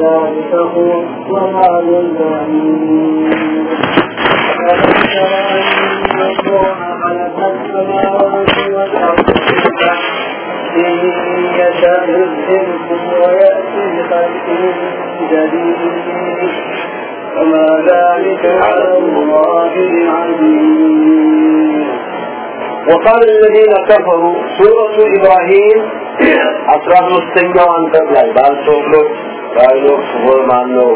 ذلك هو الضلال البعيد ألم تر أن الله والأرض إن يشاء يذهبكم ويأتي بخلق جديد وما ذلك على الله بعزيز وقال الذين كفروا سورة إبراهيم أسرار مستنجوا عن قبل بعض ራዲዮስ ወይ ማነው?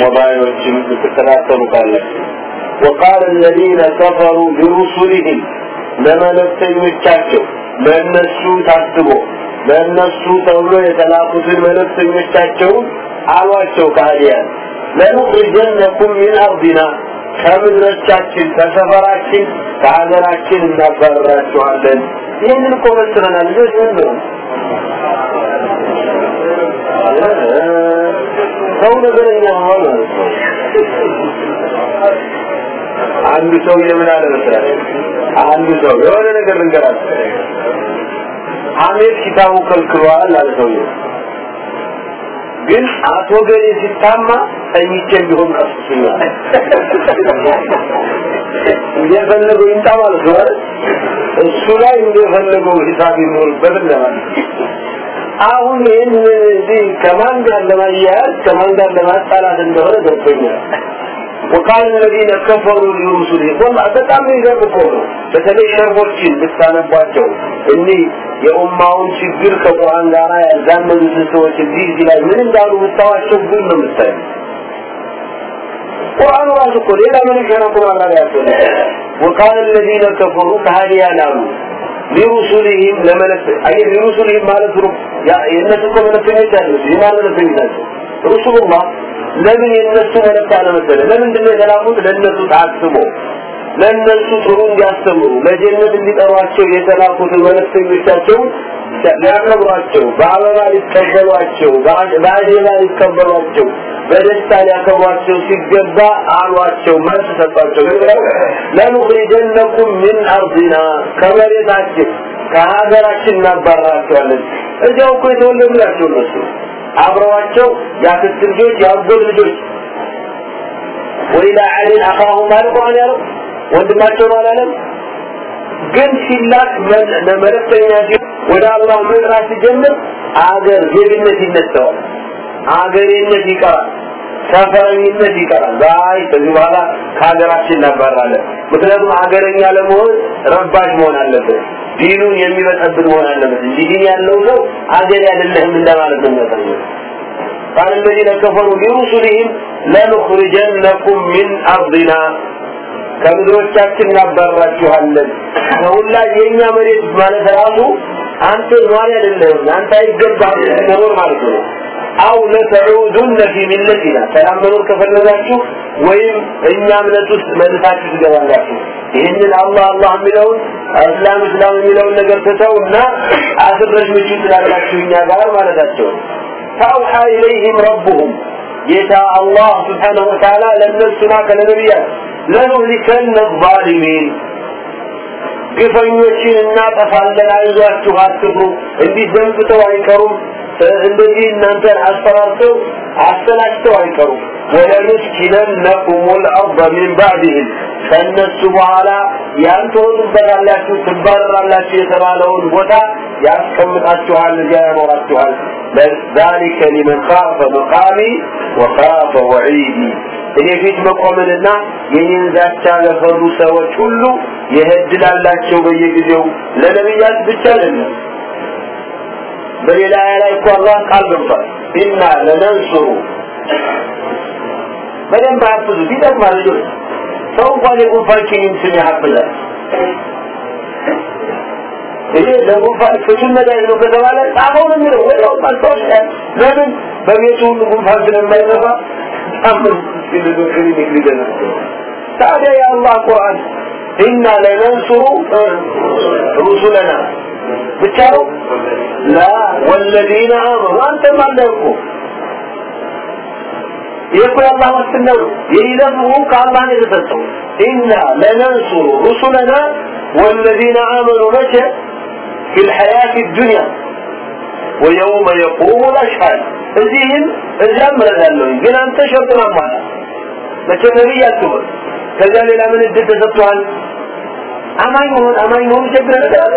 ሞባይሎችም ልትከታተሉ ካላችሁ وقال الذين كفروا برسلهم ለመልእክተኞቻቸው ለእነሱ ታስቦ ለእነሱ ተብሎ የተላኩትን መልእክተኞቻቸውን አሏቸው ካህዲያን ለኑኽሪጀነኩም ሚን አርዲና ከምድሮቻችን ከሰፈራችን ከሀገራችን እናባረራችኋለን። ይህንን እኮ ልጆች ምን ብለው ሰው ነገረኛ መሆን ማለት ሰው የምን አለ መሰለህ? አንዱ ሰው የሆነ ነገር ልንገራችሁ። ሐሜት ኪታቡ ከልክሏል አለ ሰውዬው ግን አቶ ገሌ ሲታማ ተኝቼ ቢሆን ቀስሱኛል እንደፈለገው ይምጣ ማለት ነው። እሱ ላይ እንደፈለገው ሂሳብ ይኖርበት ለማለት አሁን ይህን እዚህ ከማን ጋር ለማያያዝ ከማን ጋር ለማጣላት እንደሆነ ገብቶኛል وقال الذين كفروا لرسلهم والله በጣም የሚገርም እኮ ነው በተለይ ሸርቦችን ልታነቧቸው እኒህ የኡማውን ችግር ከቁርአን ጋር ያዛመዱትን ሰዎች እዚህ እዚህ ላይ ምን እንዳሉ ብታዋቸው ግን ነው የምታዩ ቁርአኑ ራሱ እኮ ሌላ ምን ይሸራ ቁርአን ላይ ያስፈልግ وقال الذين كفروا كهديان አሉ ሊሩሱሊሂም ለመለክ አይ ሊሩሱሊሂም ማለት ነው። ያ የነሱ መለክተኞች አሉ የማን መለክተኞች ናቸው። ለምን የነሱ መለክ አለመሰለ ለምንድን ነው የተላኩት? ለነሱ ታስቦ ለነሱ ጥሩ እንዲያስተምሩ ለጀነት እንዲጠሯቸው የተላኩት መለክተኞቻቸውን ሊያከብሯቸው በአበባ ሊቀበሏቸው በአጀባ ሊቀበሏቸው በደስታ ሊያከብሯቸው ሲገባ አሏቸው መልስ ሰጧቸው። ለኑኽሪጀነኩም ምን አርዲና ከመሬታችን ከሀገራችን እናባራቸዋለን እዚያው እኮ የተወለዱ ናቸው እነሱ። አብረዋቸው የአክስት ልጆች የአጎት ልጆች። ወኢላ ዓሊን አኻሁም ማለት ያለው። ወንድማቸው ነው አላለም ግን ሲላክ መልእክተኛ ወደ አላህ መጥራት ሲጀምር አገር ዜግነት ይነሳዋል አገሬነት ይቀራል ሰፈረኝነት ይቀራል ዛይ ከዚህ በኋላ ከሀገራችን እናባራለን ምክንያቱም ሀገረኛ ለመሆን ረባሽ መሆን አለበት ዲኑን የሚበጠብጥ መሆን አለበት እንጂ ዲን ያለው ሰው ሀገር አይደለህም እንደማለት ነው የሚያሳየው قال الذين كفروا لرسلهم لنخرجنكم من أرضنا ከምድሮቻችን እናባራችኋለን ከሁላ የኛ መሬት ማለት ራሱ አንተ ኗሪ አይደለህም አንተ አይገባህም መኖር ማለት ነው። አው ለተዑዱነ ፊ ሚለቲና ሰላም መኖር ከፈለጋችሁ ወይም እኛ እምነት ውስጥ መልሳችሁ ትገባላችሁ። ይህንን አላህ አላህ የሚለውን እስላም እስላም የሚለውን ነገር ትተውና አስረሽ ምቹ ትላላችሁ እኛ ጋር ማለታቸው። ፈአውሓ ኢለይህም ረቡሁም ጌታ አላህ ስብሓነሁ ወተዓላ ለእነሱና ከለነቢያት ለኑህሊከነ ዛሊሚን ግፈኞችን እናጠፋለን አይዟችሁ አትፍሩ እንዲህ ደንግተው አይቀሩም እንደዚህ እናንተን አስፈራርተው አሰላችተው አይቀሩም። ወለኑስኪነነኩም ልአርض ሚን ባዕድህም ከእነሱ በኋላ ያን ትወጡበታላችሁ ትባረራላችሁ የተባለውን ቦታ ያስቀምጣችኋል እዚያ ያኖራችኋል ذلك لمن خاف مقامي وخاف وعيدي እኔ ፊት መቆምንና የኔን ዛቻ ለፈሩ ሰዎች ሁሉ የህድላላቸው በየጊዜው ለነቢያት ብቻ አይደለም በሌላ ላይ እኮ አላህ ቃል ገብቷል ኢና ለነንሱሩ በደንብ አፍዙ ይጠቅማል ልጆች ሰው እንኳን የጉንፋን ኪኒን ስም ያሐፍዛል ይሄ ለጉንፋን ፍቱን መድኃኒት ነው ከተባለ ነው የሚለው። ወዲያው ማስታወሻ ለምን? በቤቱ ሁሉ ጉንፋን ስለማይጠፋ ታምር ሲልዶ ክሊኒክ ሊገዛ ታዲያ የአላህ ቁርአን ኢና ለነንሱሩ ሩሱለና ብቻ ነው? ላ ወለዚነ አመኑ። አንተም አለ እኮ ይህ እኮ የአላህ ዋስትና ነው የተሰጠው። ኢና ለነንሱሩ ሩሱለና ወለዚነ አመኑ። መቼ في الحياة الدنيا ويوم يقوم الأشهاد እዚህም እዚያም እረዳለሁ ግን አንተ ሸርጡን አሟላ መቼም ነብይ አትሆን ከዚያ ሌላ ምን እድል ተሰጥቷል አማኝ መሆን አማኝ መሆን ችግር ነገር አለ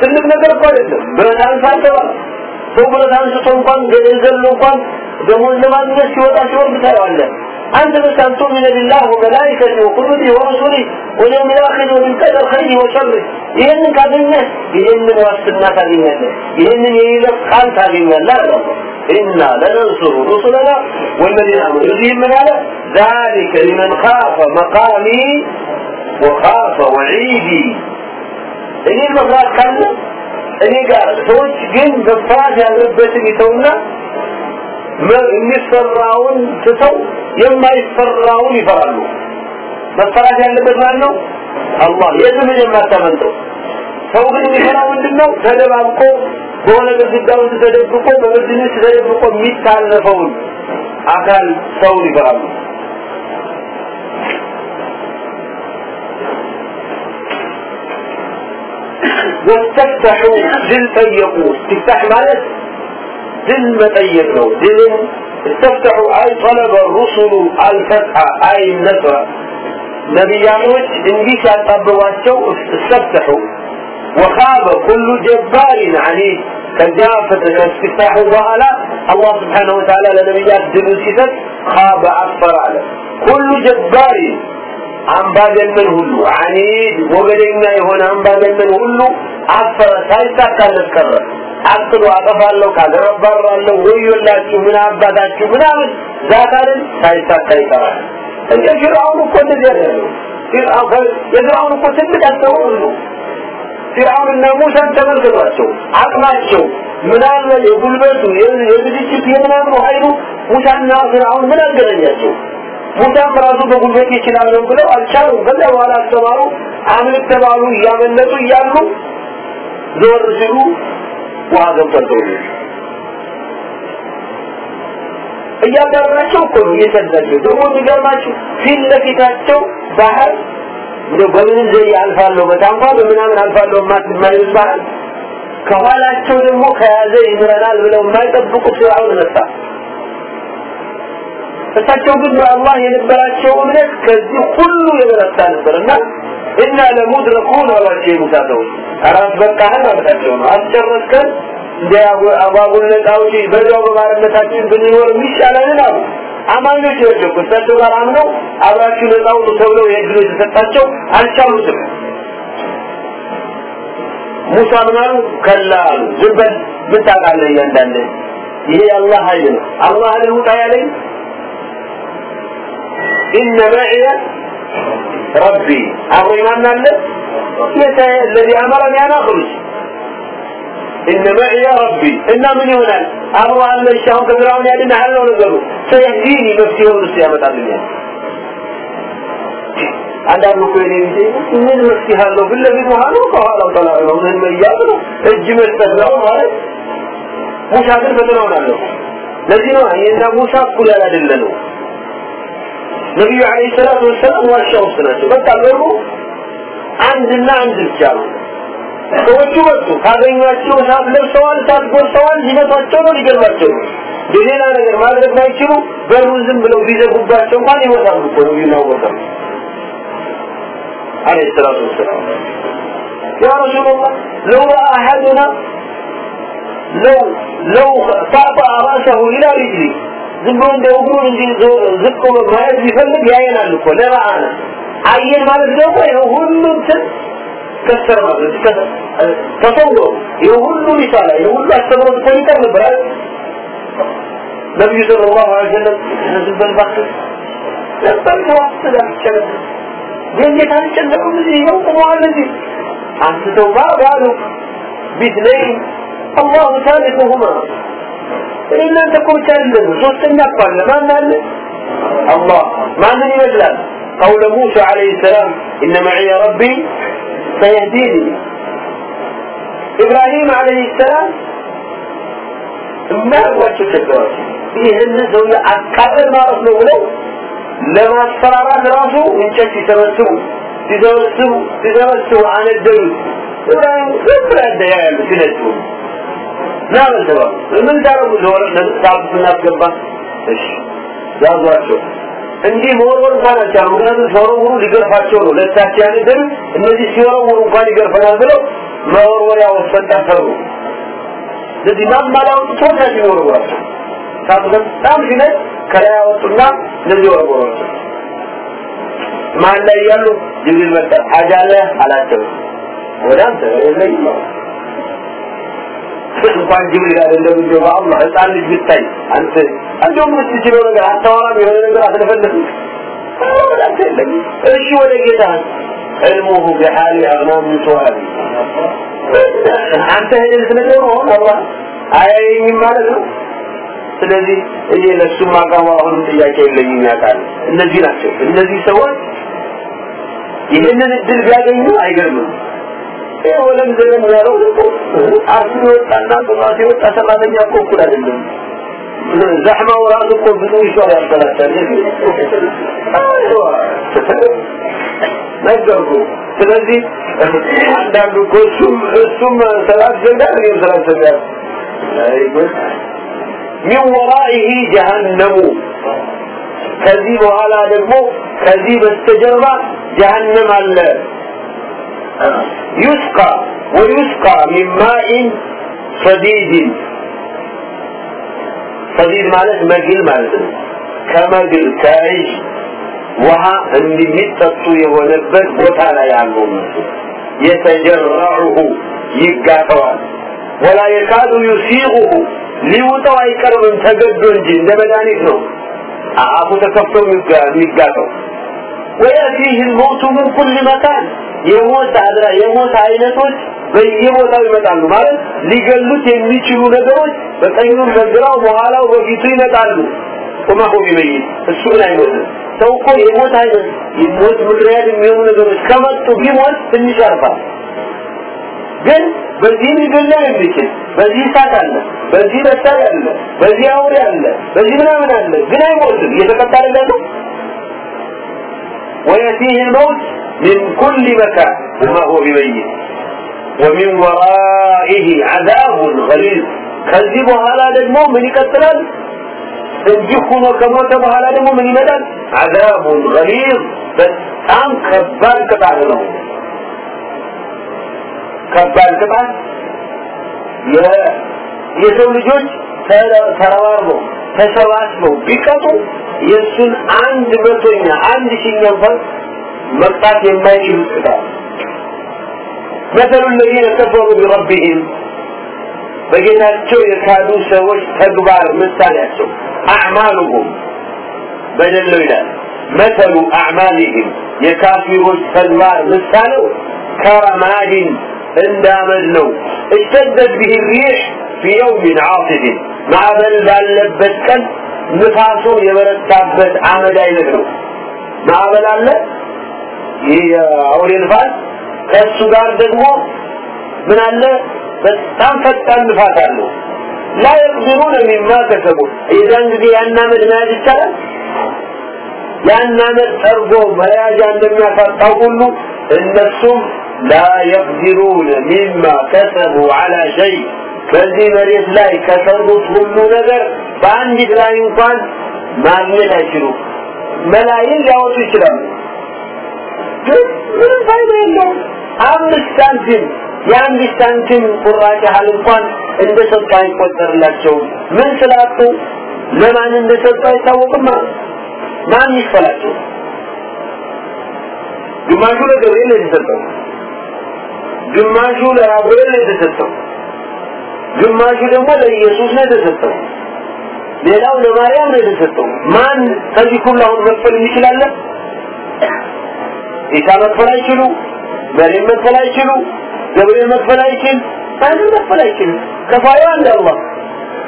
ትልቅ ነገር እኮ አይደለም ብረት አንሳል ተባለ ሰው ብረት አንስቶ እንኳን ገደል ዘሎ እንኳን ደሞዝ ለማግኘት ሲወጣ ሲወርድ ታየዋለህ አንተ በስ አን ቱእሚነ ቢላህ ወመላኢከቲሂ ወኩቱቢሂ ወሩሱሊሂ ወልየውም ልአኺር ወቢልቀደር ኸይሪሂ ወሸሪህ ይህንን ካገኘህ ይህንን ዋስትና ታገኛለህ ይህንን የይለፍ ቃል ታገኛለህ አለ ኢና ለነንሱሩ ሩሱለና ወለዚነ አመኑ እዚህም ምን አለ ذلك لمن خاف مقامي وخاف وعيدي እኔ መፍራት ካለ እኔ ጋር ሰዎች ግን መፍራት ያለበትን ይተውና የሚፈራውን ትተው የማይፈራውን ይፈራሉ። መፈራት ያለበት ማን ነው አላህ የዝም የማታመልጠው ሰው ግን የሚፈራው ምንድነው? ተደባብቆ በሆነ ግድግዳ ውስጥ ተደብቆ በብርድ ልብስ ተደብቆ የሚታለፈውን አካል ሰውን ይፈራሉ። ወስተፍተሑ ድል ጠየቁ። ትፍታሕ ማለት ድል መጠየቅ ነው። ድልን استفتحوا أي طلب الرسل الفتح أي النصر ነቢያቶች እንዲህ ሲያጣብቧቸው استفتحوا وخاب كل جبار عنيد ከዚያ ከስትፍታሑ በኋላ አላህ ስብሓነሁ ወተዓላ ለነቢያት ድሉ ሲሰጥ ኻበ አፈር አለ ኩሉ ጀባሪ አምባገነን ሁሉ አኒድ ወገደኛ የሆነ አምባገነን ሁሉ አፈረ ሳይሳካለት ቀረ አቅዶ አጠፋለሁ ካገረባራለሁ ወዮላችሁ ምን አባታችሁ ምናምን ዛታልን ሳይሳካ ይቀራል። እንደ ፊርዓውን እኮ እንደዚህ ያለው የፊርዓውን እኮ ትልቅ ያስተውሉ ነው ፊርዓውን እና ሙሳን ተመልከቷቸው አቅማቸው ምናለ የጉልበቱ የዝግጅት የምናምኑ ኃይሉ ሙሳና ፊርዓውን ምን አገናኛቸው? ሙሳም ራሱ በጉልበት ይችላል ብለው አልቻሉም። ከዛ በኋላ አስተማሩ አምልክ ተባሉ እያመለጡ እያሉ ዞር ሲሉ ውሃ ገብተው እያጋራቸው እኮ ነው እየሰዳቸው ደግሞ የሚገርማችሁ ፊት ለፊታቸው ባህር እንደው በምንም ዘዴ አልፋለሁ በታንኳ በምናምን አልፋለሁ የማይሉት ባህር ከኋላቸው ደግሞ ከያዘ ይምረናል ብለው የማይጠብቁት ፊርዓውን መጣ እሳቸው ግን በአላህ የነበራቸው እምነት ከዚህ ሁሉ የበረታ ነበርና ኢና ለሙድረኩን አላቸው ሙሳ ሰዎች አራት በቃህን አመታቸው ነው። አስጨረስከን? እንደ አባቡለታዎች በዚያው በባርነታችን ብንኖር የሚሻለንን አሉ። አማኞች ናቸው ከእሳቸው ጋር አምነው አብራችሁ ነፃ ተብለው የህግ የተሰጣቸው አልቻሉትም። ሙሳ ምን አሉ? ከላ አሉ። ዝም ምን ታውቃለህ እያንዳንድ ይሄ የአላህ ኃይል ነው። አላህ ልውጣ ያለኝ? ኢነ መዕየ ربي أبوي ما نال الذي أمرني أن أخرج إن معي ربي إن من هنا أبو أن الشام كبيرون يعني نحن نقول سيهديني نفسي ونسيامة الدنيا አንዳንዱ እኮ የኔ ጊዜ ምን መፍትሄ አለው ፊት ለፊት ውሃ ነው ከኋላው ጠላ ነው ምን መያዝ ነው እጅ መስጠት ነው ማለት ሙሳ ግን ፈተናውን አለው ለዚህ ነው እኔና ሙሳ እኩል ያላደለ ነው ነቢዩ አለይሂ ሰላቱ ወሰላም ዋሻ ውስጥ ናቸው በቃ በሩ አንድና አንድ ብቻ ነው ሰዎቹ መጡ ካገኟቸው እሳት ለብሰዋል እሳት ጎርሰዋል ሊመቷቸው ነው ሊገሏቸው ነው ሌላ ነገር ማድረግ ማይችሉ በሩን ዝም ብለው ቢዘጉባቸው እንኳን ይሞታሉ እኮ ነቢዩ ናወቀም عليه الصلاة والسلام يا رسول الله لو رأى أحدنا لو لو طأطأ رأسه إلى رجلي ዝም ብሎ እንደ እግሩን እንጂ ዝቅ ብሎ ማየት ቢፈልግ ያየናል እኮ። ለበዓና አየን ማለት ደግሞ ይኸው ሁሉ ከሰር ማለት ተሰውሮ ይህ ሁሉ ሊሳላ ይህ ሁሉ አስተምሮት እኮ ይቀር ነበር አይደል? ነቢዩ ስለ ላሁ ለ ሰለም ዝም በል እባክህ። ነበር ዋስላቸለ እንዴት አልጨነቁም እዚህ ይኸው ቁመዋል እዚህ አንስተው ባሉ ቢትነይን አላሁ ሳሊሱሁማ እናንተ እኮ ብቻ አይደለም ሶስተኛ እኮ አለ ማን አለ አላህ ማንን ይመስላል قول موسى عليه السلام إن معي ربي سيهديني إبراهيم عليه السلام ما أقوى تشكرات ይህን ሰውዬ አቃጠል ማለት ነው ብለው ለማስፈራራት ራሱ እንጨት ሲሰበስቡ ሲሰበስቡ ሲሰበስቡ አነደሉት ኢብራሂም ዝም ብላ ያሉ ሲነዱ ና በልተባሉ ምን ታረጉ ለወረ ለሳብ ስናስገባ? እሺ ያዟቸው። እንዲህ መወርወር እንኳን አልቻሉ ምክንያቱም ሲወረውሩ ሊገርፋቸው ነው። ለሳቸው ያነገሩ እነዚህ ሲወረውሩ እንኳን ይገርፈናል ብለው መወርወሪያ ወሰጣ ሰሩ። ስለዚህ ማማላው ተወዳጅ ይወረውራቸው ሳብ በጣም ሲነድ ከላይ ያወጡና ወረወሯቸው ማን ላይ ያሉ ጅብሪል መጣ። ሀጃ አላቸው። ወደ አንተ እንኳን ጅብሪል አይደለም እንደው በአላህ ህፃን ልጅ ብታይ አንተ እንደውም የምትችለው ነገር አታወራም የሆነ ነገር አትለፈልፍም? እሺ ወደ ጌታ ቢሓሊ አግናም ምን ሰዋል አንተ ሄደህ ነው አሁን አላህ አያየኝም ማለት ነው? ስለዚህ እኔ ለሱ ማቃሙ አሁንም ጥያቄ የለኝም ያውቃል። እነዚህ ናቸው። እነዚህ ሰዎች ይህንን እድል ቢያገኙ አይገርምም ወለም ዘለም ያለው እኮ አርሱ የወጣና ጥማት የወጣ ሰራተኛ እኮ እኩል አይደለም ዘሕማው ራሱ እኮ ብዙ ይሻል ያበላሻል ነገርኩ ስለዚህ አንዳንዱ እኮ እሱም እሱም ሰላት ዘንዳል እኔም ሰላት ዘንዳል ሚን ወራኢህ ጀሃነሙ ከዚህ በኋላ ደግሞ ከዚህ በስተጀርባ ጀሃነም አለ يسقى ويسقى من ماء صديد صديد ማለት መግል ማለት ነው ከመግል ከእጅ ውሃ እንደሚጠጡ የሆነበት ቦታ ላይ ያለው የተጀረዑሁ ይጋተዋል ወላ የካዱ ዩሲቁሁ ሊውጠው አይቀርብም ተገዶ እንጂ እንደ መድኃኒት ነው አፉ ተከፍቶ የሚጋተው ويأتيه الموت من كل مكان የሞት አድራ የሞት አይነቶች በየቦታው ይመጣሉ ማለት ሊገሉት የሚችሉ ነገሮች በቀኙም በግራው በኋላው በፊቱ ይመጣሉ ቁመሁ ቢመይት እሱ ግን አይሞትም ሰው እኮ የሞት አይነት የሞት ምክንያት የሚሆኑ ነገሮች ከመጡ ቢሞት ትንሽ ያርፋል ግን በዚህ ሊገለው የሚችል በዚህ እሳት አለ በዚህ በሳል አለ በዚህ አውሬ አለ በዚህ ምናምን አለ ግን አይሞትም እየተቀጣ ነው ويأتيه الموت من كل مكان وما هو بميت. ومن ورائه عذاب غليظ كذب على المؤمن كثرا تنجحون كما تبع على المؤمن مدى عذاب غليظ. بس أم كبار كبار لهم كبار كبار؟ يا يسوي جوج ترى ترى ተሰባስበው ቢቀጡ የእሱን አንድ መቶኛ አንድ ሺኛ እንኳን መቅጣት የማይችሉ ቅጣት مثل الذين كفروا بربهم በጌታቸው የካዱ ሰዎች ተግባር ምሳሌያቸው አዕማሉሁም በደለው ይላል መተሉ አዕማሊህም የካፊሮች ተግባር ምሳሌው ከረማድን እንዳመድ ነው እሽተደት ብህ ሪሕ የውሚን ዓስድን ማዕበል ባለበት ቀን ንፋሱ የበረታበት አመድ አይነት ነው ማዕበል አለ ይህ የአውሬ ንፋስ። ከእሱ ጋር ደግሞ ምን አለ? በጣም ፈጣን ንፋስ አለው ላ የቅድሩነ ሚማ ከሰቡ የዛን ጊዜ ያን አመድ መያዝ ይቻላል? ያን ጠርጎ መያዣ እንደሚያሳጣው ሁሉ እነሱም ላ የቅድሩነ ሚማ ከሰቡ አላ ሸይ በዚህ መሬት ላይ ከሰሩት ሁሉ ነገር በአንዲት ላይ እንኳን ማግኘት አይችሉም። መላይን ሊያወጡ ይችላሉ። ግን ምንም ፋይዳ የለውም። አምስት ሳንቲም የአንድ ሳንቲም ቁራጭ ያህል እንኳን እንደሰጡ አይቆጠርላቸውም። ምን ስላጡ? ለማን እንደሰጡ አይታወቅም። ማን ይስፈላቸው? ግማሹ ለገብርኤል የተሰጠው። ግማሹ ለራጉኤል የተሰጠው ግማሹ ደግሞ ለኢየሱስ ነው የተሰጠው። ሌላው ለማርያም ነው የተሰጠው። ማን ከዚህ ሁሉ አሁን መክፈል ይችላል ኢሳ መክፈል አይችሉ? መሪም መክፈል አይችሉ? ገብርኤል መክፈል አይችል? ማንም መክፈል አይችልም ከፋዩ አንድ አላህ።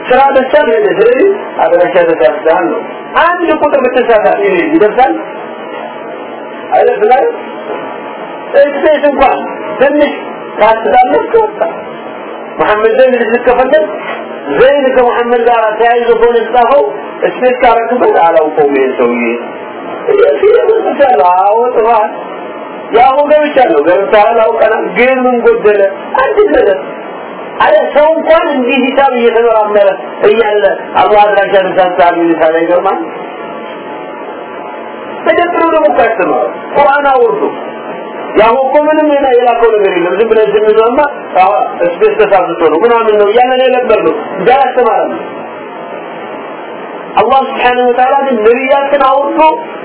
ስራ ብቻ ሄደ። ስለዚህ አደረሻ ተሳስተሃል ነው። አንድ ቁጥር ብትሳሳት ይደርሳል? አይደል? እሴት እንኳን ትንሽ ካስተላለፍክ ወጣ መሐመድ ዘንድ ልትከፈለት ዘይን ከመሐመድ ጋር ተያይዞ ከሆነ የተጻፈው? እስሜት ካረክበት አላውቀውም ይህን ሰውዬ። ፊልምቻለሁ አዎ ጥፋት። ያው ገብቻለሁ። ገብቻለሁ አውቀናል። ግን ምን ጎደለ? አንድ ነገር አለ ሰው እንኳን እንዲህ ሂሳብ እየተመራመረ እያለ አላህ አድራሻ ተሳሳቢ ሊሳለ ይገርማል ተደብሮ ደግሞ ካስተማሩ ቁርአን አውርዱ ያው እኮ ምንም ሌላ የላከው ነገር የለም። ዝም ብለህ ዝም ብለህማ እስፔስ ተሳስቶ ነው ምናምን ነው እያለን የነበር ነው። እንጂ አያስተማረም አላህ ስብሓነሁ ወተዓላ ግን ነቢያትን አውርዶ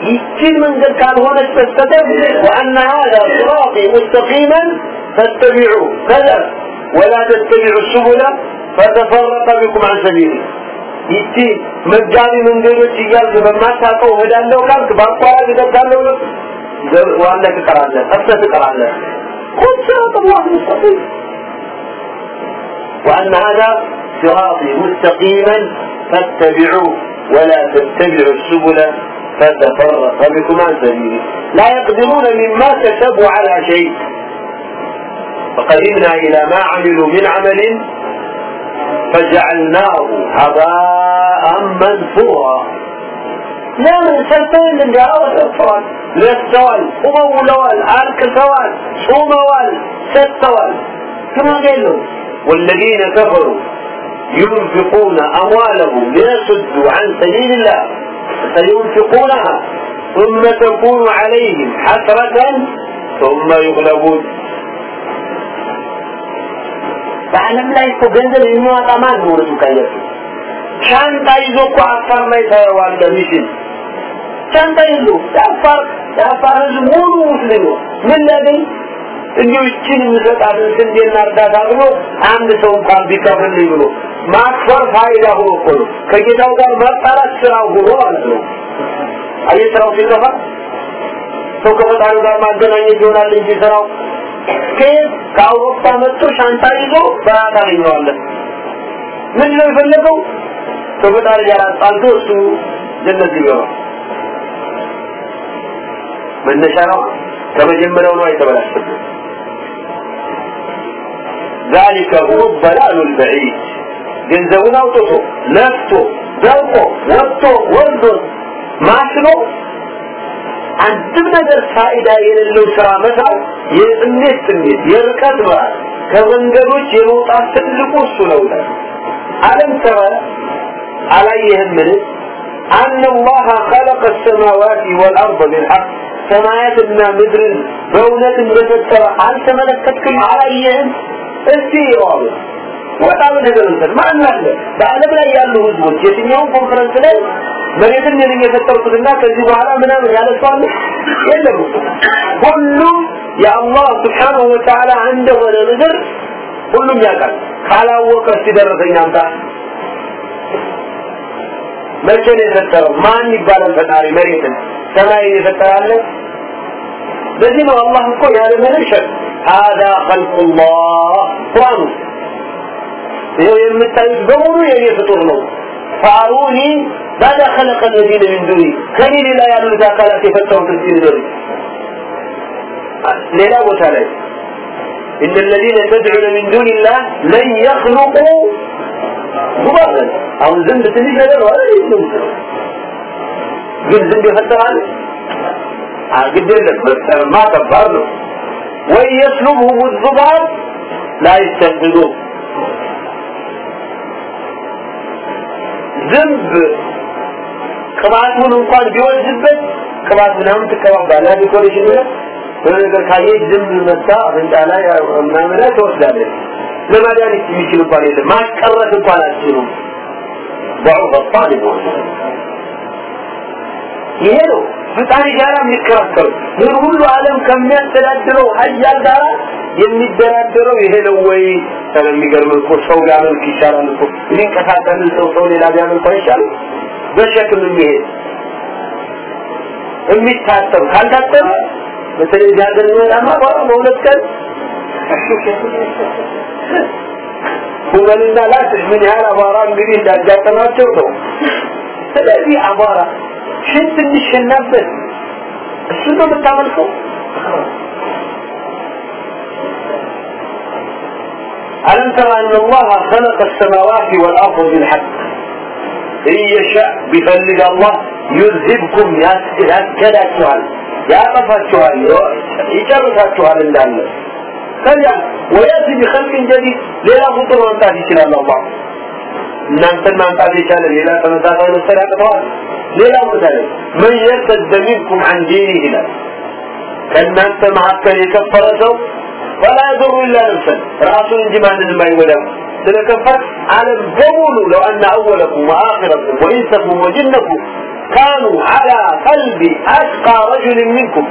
ይችን መንገድ ካልሆነች በስተቀር ወአነ ሀዛ ሲራጢ ሙስተቂመን ፈተቢዑ ከዛ ወላ ተተቢዑ ሱቡለ ፈተፈረቀ ቢኩም አን ሰቢሊ ይቺ መጋቢ መንገዶች እያልክ በማታውቀው እሄዳለሁ ካልክ በአቋራጭ እገባለሁ وعندك تقرأ أفسد تقرأ له خذ صراط الله المستقيم. وأن هذا صراطي مستقيما فاتبعوه ولا تتبعوا السبل فتفرق بكم عن سبيله لا يقدرون مما كسبوا على شيء. فقدمنا إلى ما عملوا من عمل فجعلناه هباء منثورا. ለምን ሰርተውን እንዲያው ሰርተዋል ለስተዋል ቁመውለዋል አልቅሰዋል ጾመዋል ሰጥተዋል ግማት የለው والذين كفروا ينفقون أموالهم ليصدوا عن سبيل الله فينفقونها ثم تكون عليهم حسرة ثم يغلبون በዓለም ላይ እኮ ገንዘብ የሚዋጣ ማን ነው እሱ ካየሱ ሻንጣ ይዞ እኮ አፋር ላይ ታየዋለህ ሚሽን ሻንጣ ይዞ የአፋር የአፋር ህዝብ ሙሉ ሙስሊም ምን ላገኝ እንዲሁ እችን የምሰጣትን ስንዴና እርዳታ ብሎ አንድ ሰው እንኳን ቢከፍልኝ ብሎ ማክፈር ፋይዳ ሆኖ እኮ ነው። ከጌታው ጋር ማጣላት ስራው ሆኖ ማለት ነው። ስራው ሲከፋ ሰው ከፈጣሪው ጋር ማገናኘት ይሆናል እንጂ ስራው። ከየት? ከአውሮፓ መጥቶ ሻንጣ ይዞ በራት ታገኘዋለህ ምን ነው የፈለገው? ከፈጣሪ ጋር አጣልቶ እሱ ጀነት ይገባ መነሻ ነው ከመጀመሪያው ነው አይተበላሸም ذلك هو الضلال البعيد ገንዘቡን አውጥቶ ለፍቶ ደርቆ ወጥቶ ወርዶ ማስሎ አንድም ነገር ፋይዳ የሌለው ስራ መስራት የስሜት ስሜት የርቀት ምራት ከመንገዶች የመውጣት ትልቁ እሱ ነው አለም ተረ አላየህምን أن الله خلق السماوات والأرض بالحق ሰማያትና ምድርን በእውነት እንደፈጠረ አልተመለከትክም? አላየህም? እስቲ ይዋሉ ወጣ ነገር እንትን አለ? በአለም ላይ ያሉ ህዝቦች። የትኛውን ኮንፈረንስ ላይ መሬትን የነኝ የፈጠርኩትና ከዚህ በኋላ ምናምን ያለሷል የለም። ሁሉም የአላህ ስብሓንሁ ወተዓላ እንደሆነ ምድር ሁሉም ያውቃል። ካላወቀ ሲደረሰኝ አምጣ መቼ ነው የፈጠረው ማን ይባላል ፈጣሪ መሬትን ሰማይን የፈጠራለ በዚህ ነው አላህ እኮ ያለ ምንም ሸክ هذا خلق الله ቁርአኑ ይኸው የምታዩት በሙሉ የኔ ፍጡር ነው ፋሩኒ ባዳ خلق الذين من دوني ከኔ ሌላ ያሉት አካላት የፈጠሩት እስቲ ንገሩኝ ሌላ ቦታ ላይ إن الذين تدعون من دون الله لن يخلقوا ذبابا أو ذنب تنجي هذا ولا يسلم ግን ዝንብ ይፈጠራል ግድ የለም መፍጠርማ ከባድ ነው ወይ የስሉብሁም الذباب لا يستنقذوه ዝንብ ቅባቱን እንኳን ቢወስድበት ቅባት ምናምን ትቀባባለህ ዲኮሬሽን ብለህ በነገር ካየች ዝንብ መታ አፍንጫ ላይ ምናምን ላይ ትወስዳለች ለማዳኒት የሚችል እንኳን የለም ማስቀረት እንኳን አትችሉም ضعف الطالب ይሄ ነው ፈጣሪ ጋር የሚከራከሩ። ይህን ሁሉ ዓለም ከሚያስተዳድረው ሀያል ጋር የሚደራደረው ይሄ ነው ወይ? ስለሚገርም እኮ ሰው ቢያመልክ ይሻላል እኮ። የሚንቀሳቀስን ሰው ሰው ሌላ ቢያመልክ አይሻልም በሸክም የሚሄድ የሚታጠብ ካልታጠበ በተለይ ሀገር የሚመጣማ በሁለት ቀን ሁበልና ላስሽ ምን ያህል አቧራ እንግዲህ እንዳጋጠማቸው ነው ስለዚህ አቧራ ሽንት እንሸናበት እሱ ነው የምታመልከው ألم تر أن الله خلق السماوات والأرض بالحق إن يشاء بفلق الله يذهبكم يسكداتكوال يعطفاتكوال يجرساتكوال እንዳለ ከዚያ ወያቲ ቢኸልቅን ጀዲድ ሌላ ፍጡር ማምጣት ይችላል አላህ እናንተን ማምጣት የቻለ ሌላ ተመሳሳይ መሰል ያቅተዋል ሌላ ምሳሌ መን የርተደ ሚንኩም አን ይላል። ከእናንተ መካከል የከፈረ ሰው ፈላ የድሩ ኢላ ነፍሰን ራሱን እንጂ ማንንም አይጎዳም። ስለከፈር ዓለም በሙሉ ለው አነ አወለኩም ወአኺረኩም ወኢንሰኩም ወጅነኩም ካኑ አላ ቀልቢ አሽቃ ረጁልን ሚንኩም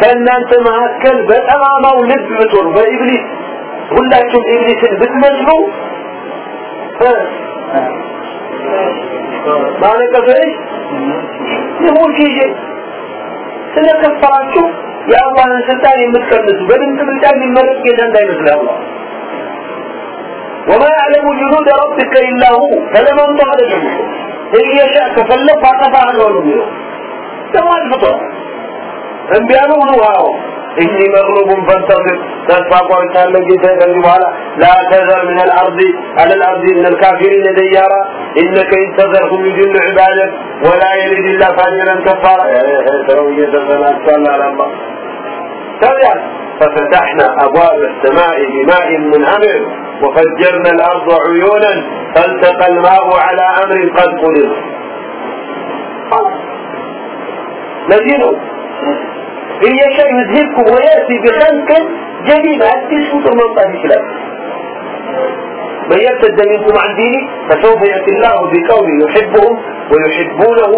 ከእናንተ መካከል በጠማማው ልብ ብትሆን በኢብሊስ ሁላችሁም ኢብሊስን ብትመስሉ ማለቀሱ ይሁን ጊዜ ስለከፈራችሁ የአላህን ስልጣን የምትቀንሱ በድምፅ ብልጫ የሚመረጥ ጌታ እንዳይመስል አላህ وما يعلم جنود ربك إلا هو فلمن ضعد جنوده إن يشاء كفلف عطف عنه المؤمنون كما الفطر انبيانه نوعه إني مغلوب فانتصر. تسبق وإنسان من جيسان قال لا تذر من الأرض. على الأرض إن الكافرين ديارا. إنك انتظر كل جل عبادك. ولا يريد الله فانيرا كفارا. يا ترويه سبحان الله. رب تبعا ففتحنا أبواب السماء بماء منهمر وفجرنا الأرض عيونا. فالتقى الماء على أمر قد قدر. خلاص نجينه يشاء يذهبكم ويأتي بخلق جديد أديس فطر من طريق الأرض من يرتد منكم عن ديني فسوف يأتي الله بقوم يحبهم ويحبونه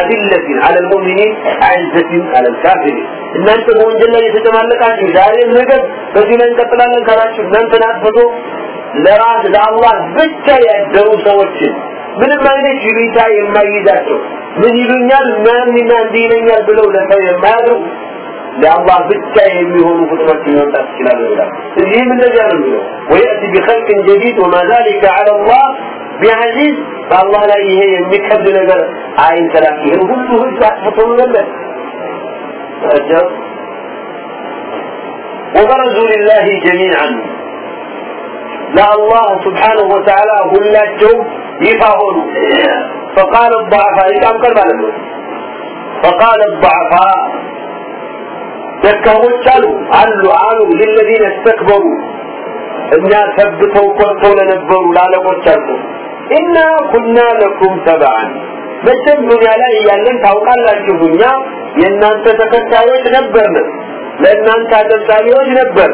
أذلة على المؤمنين أعزة على الكافرين إن أنت بون جل يتتملك عن إذا النجد فزي من قتلان الكراشف إن أنت نعبده ለራስ ለአላህ ብቻ ያደሩ ሰዎችን ምንም አይነት ይሉኝታ የማይይዛቸው ምን ይሉኛል ማንና እንዲህ ይለኛል ብለው ለሰው የማያድሩ ለአላህ ብቻ የሚሆኑ ፍጥሮችን መምጣት ይችላሉ ይላል እዚህም እንደዚያ ነው የሚለው ወየእቲ ቢኸልቅን ጀዲድ ወማ ዛሊከ ዐላ ላህ ቢዐዚዝ በአላህ ላይ ይሄ የሚከብድ ነገር አይንሰላም ይህን ሁሉ ህግ አጥፍቶ መመለስ وبرزوا لله جميعا لا الله سبحانه وتعالى ሁላቸው ይፋ ሆኑ فقال الضعفاء ይቃም ቀርባለ فقال الضعفاء ደካሞች አሉ አሉ አሉ للذين استكبروا እኛ ሰብተው ቆርተው ለነበሩ ላለቆቻቸው ኢና ኩና ለኩም ተባዓን መቼም ዱንያ ላይ እያለን ታውቃላችሁ እኛ የእናንተ ተከታዮች ነበርን ለእናንተ አጨብጫቢዎች ነበር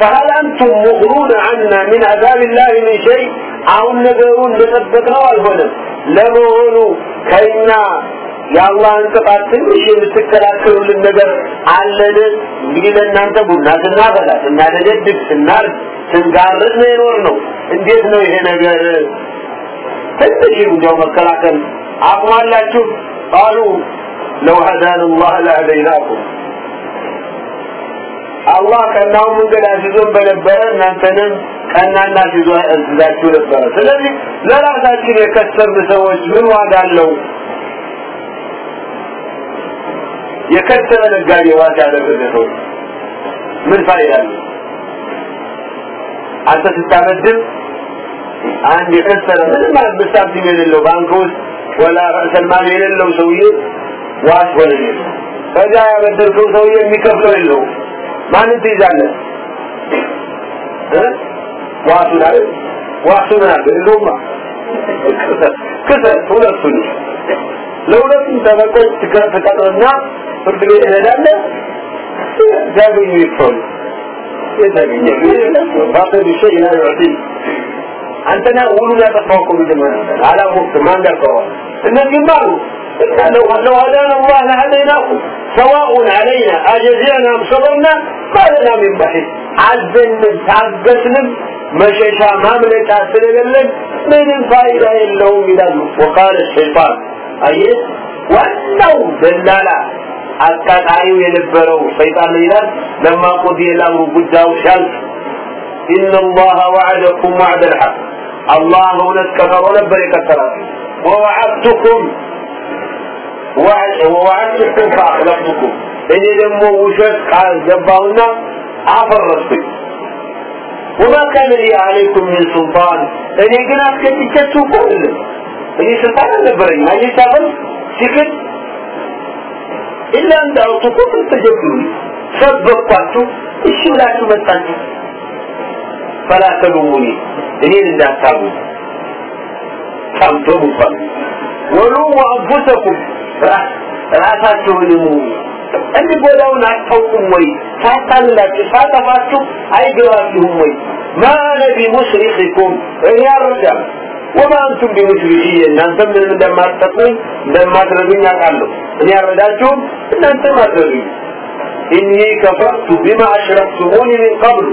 فهل أنتم مغرون عنا من عذاب الله من شيء أو النبرون لطبقنا والهنا لمهنوا كينا የአላህን ቅጣት ትንሽ የምትከላከሉልን ነገር አለን። እንግዲህ ለእናንተ ቡና ስናፈላ ስናደገድግ ስናርድ ስንጋርድ ነው የኖር ነው እንዴት ነው ይሄ ነገር? ትንሽ እንዲያው መከላከል አቁማላችሁ ቃሉ ለው ሀዳን ላህ ለህደይናኩም አላህ ቀናውን መንገድ አስይዞን በነበረ እናንተንም ቀናና አስይዞ አስይዛችሁ ነበረ። ስለዚህ ለራሳችን የከሰርን ሰዎች ምን ዋጋ አለው የከሰረ ነጋዴ ዋጋ ያደረገ ሰው ምን ፋይዳ አለው? አንተ ስታበድር አንድ የከሰረ ምንም አምስት ሳንቲም የሌለው ባንክ ውስጥ ወላ ሰልማን የሌለው ሰውዬ ዋስ ሆነ ከዚያ ያበደርከው ሰውዬ የሚከፍለው የለው ማንን ትይዛለህ? ዋሱ ላይ ዋሱ ምን አለ የለውማ ክሰት ሁለቱን። ለሁለቱም ጠበቆች ትቀጥርና ፍርድ ቤት ትሄዳለህ ያገኙ ይፈሉ የታገኘ ባጠዱ ሸይ ላ ዩዕጢ አንተና ውሉን ያጠፋው እኮ መጀመሪያ አላወቅም ማን ያውቀዋል እነዚህም አሉ لو لو هدانا الله لهديناكم سواء علينا أجزعنا أم صبرنا ما لنا من بحث عزن تعبسنا مشيشا مملكة سلقلن من الفائدة إلهم يلالو وقال الشيطان أيه وأنه دلالة አጣጣዩ የነበረው ሰይጣን ይላል ለማ قضي الامر ጉዳዩ ሻልክ ان الله وعدكم وعد الحق الله እውነት ቀጠሮ ነበር የቀጠራችሁ ووعدتكم ووعدتكم فأخلفتكم እኔ ደግሞ ውሸት ቃል ገባሁና አፈረስኩኝ وما كان لي عليكم من سلطان እኔ ግን አስገድቻችሁ እኮ አይደለም እኔ ስልጣን አልነበረኝ አይታበል ሲክድ ኢላ እንደ አውጡኩም ተጀብሩ ሰበኳችሁ እሺ ብላችሁ መጣችሁ። ፈላ ተሉሙኒ እኔን እንዳታሉ ሰምቶ ሙባል ወሉሙ አንፉሰኩም ራሳችሁንም እንዲጎዳውን አታውቁም ወይ? ሳታልላችሁ ሳጠፋችሁ አይገባችሁም ወይ? ማነ ቢሙስሪክኩም? እኔ አልረዳም ወማ አንቱም ቢሙስሪኪ እናንተ ምንም እንደማትጠቅሙኝ እንደማትረዱኝ አውቃለሁ። እኔ አልረዳችሁም እናንተም አትረዱኝ። ኢኒ ከፈርቱ ቢማ አሽረክቱሙኒ ሚን ቀብሉ።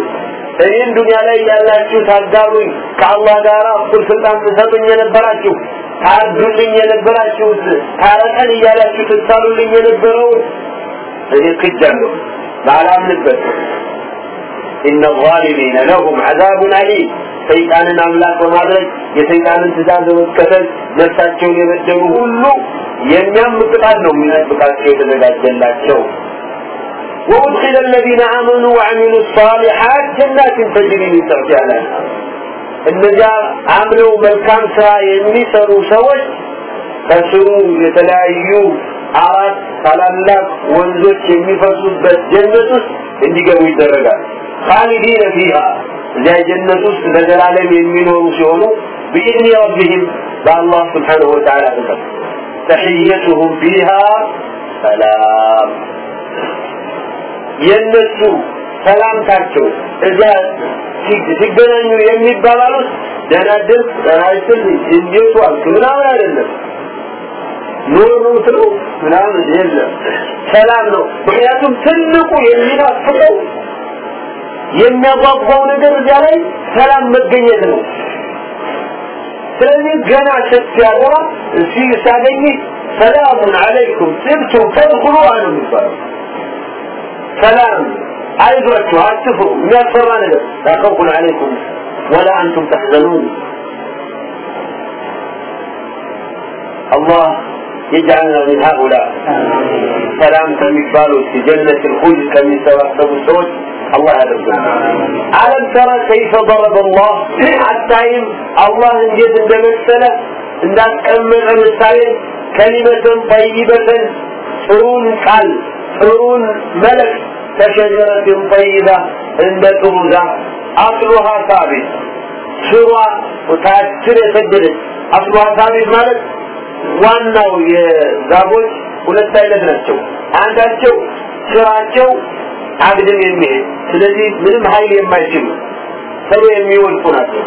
እኔን ዱንያ ላይ ያላችሁ ታጋሩኝ ከአላህ ጋር እኩል ስልጣን ትሰጡኝ የነበራችሁ ታርዱልኝ የነበራችሁት ታረቀን እያላችሁ ትሳሉልኝ የነበረውን እኔ ክጃለሁ ባላምንበት إن الظالمين لهم عذاب أليم ሰይጣንን አምላክ በማድረግ የሰይጣንን ትእዛዝ በመከተል ነፍሳቸውን የበደሉ ሁሉ የሚያም ቅጣት ነው የሚጠብቃቸው የተዘጋጀላቸው وأدخل الذين آمنوا وعملوا الصالحات جنات تجري من تحتها الأنهار እነዚያ አምነው መልካም ስራ የሚሰሩ ሰዎች ከስሩ የተለያዩ አራት ታላላቅ ወንዞች የሚፈሱበት ጀነት ውስጥ እንዲገቡ ይደረጋል ካሊዲነ ፊሃ እዚያ ጀነት ውስጥ ለዘላለም የሚኖሩ ሲሆኑ بإذن ربهم በአላህ ስብሓንሁ ወተዓላ ፍቅር ተሕየቱሁም ፊሃ ሰላም የእነሱ ሰላምታቸው እዚያ ሲገናኙ የሚባባሉት ደህና ድምፅ ጠናይስል እንዴት ዋልክ ምናምን አይደለም ኑሩት ነው ምናምን የለም ሰላም ነው ምክንያቱም ትልቁ የሚናፍቀው የሚያጓጓው ነገር እዚያ ላይ ሰላም መገኘት ነው ስለዚህ ገና ሸት ሲያገባ ሲያገኝ ሰላሙን አለይኩም ጥብቱም ተድኩሉ ነው የሚባለው ሰላም አይዟችሁ አትፍሩ የሚያስፈራ ነገር ላ ኸውፉን አለይኩም ወላ አንቱም ተሕዘኑን አላህ يجعلنا من هؤلاء سلام كمثالو في جنة الخلد كمثال الصوت الله يرزقنا ألم ترى كيف ضرب الله حتى الله እንዴት እንደመሰለ እንዳስቀመጠ ምሳሌ ከሊመትን ጠይበትን ጥሩን ቃል ጥሩን መለክ ከሸጀረትን ጠይባ እንደ ጥሩ ዛፍ አስሉሃ ሳቢት ስሯ ታችር የሰደደች አስሉሃ ሳቢት ማለት ዋናው የዛፎች ሁለት አይነት ናቸው አንዳቸው ስራቸው አግድም የሚሄድ። ስለዚህ ምንም ኃይል የማይችሉ ሰው የሚወልቁ ናቸው።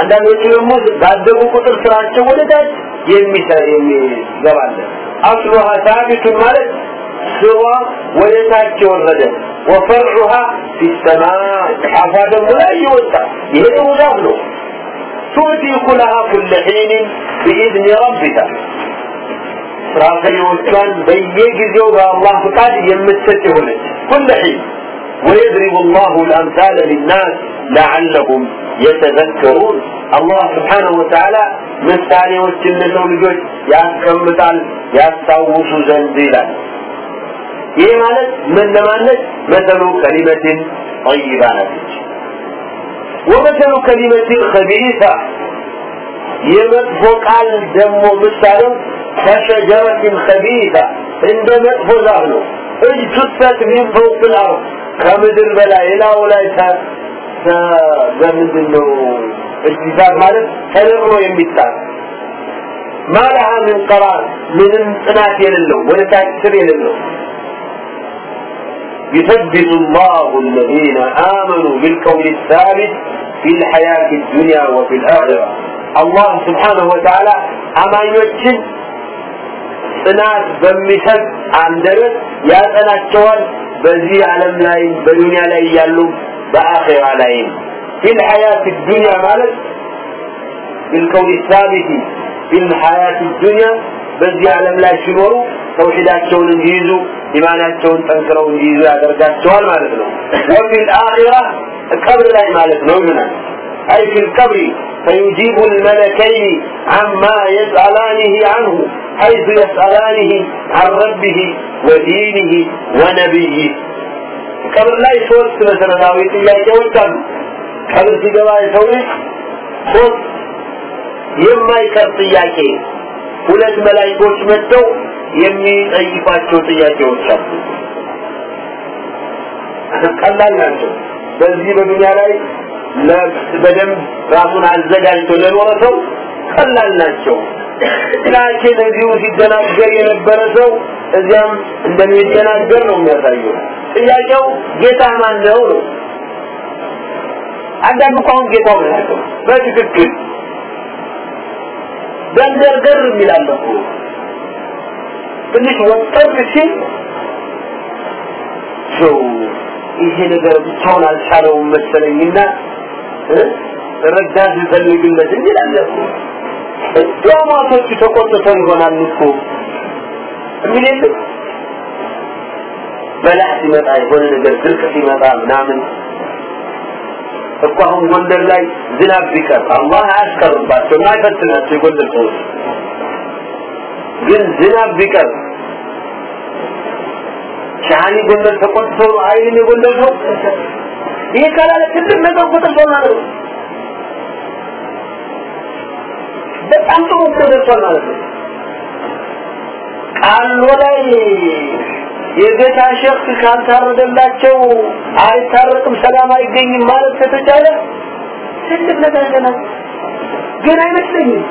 አንዳንዶቹ ደግሞ ባደጉ ቁጥር ስራቸው ወደ ታች የሚገባለ። አስሉሃ ሳቢቱን ማለት ስሯ ወደ ታች የወረደ። ወፈርዑሃ ፊሰማ። አፏ ደግሞ ላይ ይወጣ ይሄ ደግሞ ዛፍ ነው። ቱቲ ኩላሃ ኩለ ሒንን ብኢዝኒ ረቢታ ፍራፍሬዎቿን በየጊዜው በአላህ ፍቃድ የምትሰጥ የሆነች ኩል ሒን ويضرب الله الأمثال للناس لعلهم يتذكرون الله سبحانه وتعالى ምሳሌዎችን ለሰው ልጆች ያስቀምጣል ያስታውሱ ዘንድ ይላል ይህ ማለት ምን ለማለት መሰሉ ከሊመትን ጠይባ ነች ወመሰሉ ከሊመትን ከቢኢሳ የመጥፎ ቃል ደግሞ ምሳሌው كشجرة خبيثة. عند يقفز أهله اجتثت من فوق الأرض. كمد البلاء إلى ولا بمدر له اجتثاث مالك. تلقوا يمتاز ما لها من قرار من انطنات يلله ولا تأثر يلله. يثبت الله الذين آمنوا بالكون الثابت في الحياة الدنيا وفي الآخرة. الله سبحانه وتعالى أما يوجد ጽናት በሚሰጥ አንደበት ያጠናቸዋል በዚህ ዓለም ላይ በዱንያ ላይ ያሉ በአኼራ ላይ። ፊል ሐያት ዱንያ ማለት ቢልከውን ሳቢቲ ፊል ሐያት ዱንያ በዚህ ዓለም ላይ ሲኖሩ ተውሂዳቸውን እንዲይዙ ኢማናቸውን ጠንክረው እንዲይዙ ያደርጋቸዋል ማለት ነው። ወፊል አኺራ ቀብር ላይ ማለት ነው። ይሆናል أي في القبر فيجيب الملكين عما يسألانه عنه حيث يسألانه عن ربه ودينه ونبيه ቀብር ላይ ሶስት መሰረታዊ ጥያቄዎች አሉ ቀብር ሲገባ የሰው ልጅ ሶስት የማይቀር ጥያቄ ሁለት መላእክቶች መጥተው የሚጠይቋቸው ጥያቄዎች አሉ ቀላል ናቸው በዚህ በዱንያ ላይ በደንብ ራሱን አዘጋጅቶ ለኖረ ሰው ቀላል ናቸው። ላኪን እዚሁ ሲደናገር የነበረ ሰው እዚያም እንደሚደናገር ነው የሚያሳየው። ጥያቄው ጌታ ማን ነው ነው? አንዳንዱ እኮ አሁን ጌታው ነው በትክክል ደንገርገር የሚላለ ትንሽ ወጠር ሲል ይሄ ነገር ብቻውን አልቻለውም መሰለኝና ረዳት ልፈልግለት እንዲላለ እኮ። ዲያማቶቹ ተቆጥተው ይሆናል እኮ። የለም። በላህ ሲመጣ የሆነ ነገር ድርቅ ሲመጣ ምናምን እኮ ጎንደር ላይ ዝናብ ቢቀር አላህ አያስቀርባቸው እና አይፈትናቸው የጎንደር ሰዎች። ግን ዝናብ ቢቀር ሻኒ ጎንደር ተቆጥቶ አይልን የጎንደር ሰው ይሄ ካላለ ትልቅ ነገር ቁጥር ሰው ማለት ነው። በጣም ጥሩ እኮ ደርሷል ማለት ነው። ቃሎ ላይ የጌታ ሸክ ካልታረደላቸው አይታረቅም ሰላም አይገኝም ማለት ከተቻለ ትልቅ ነገር ገና ግን አይመስለኝም።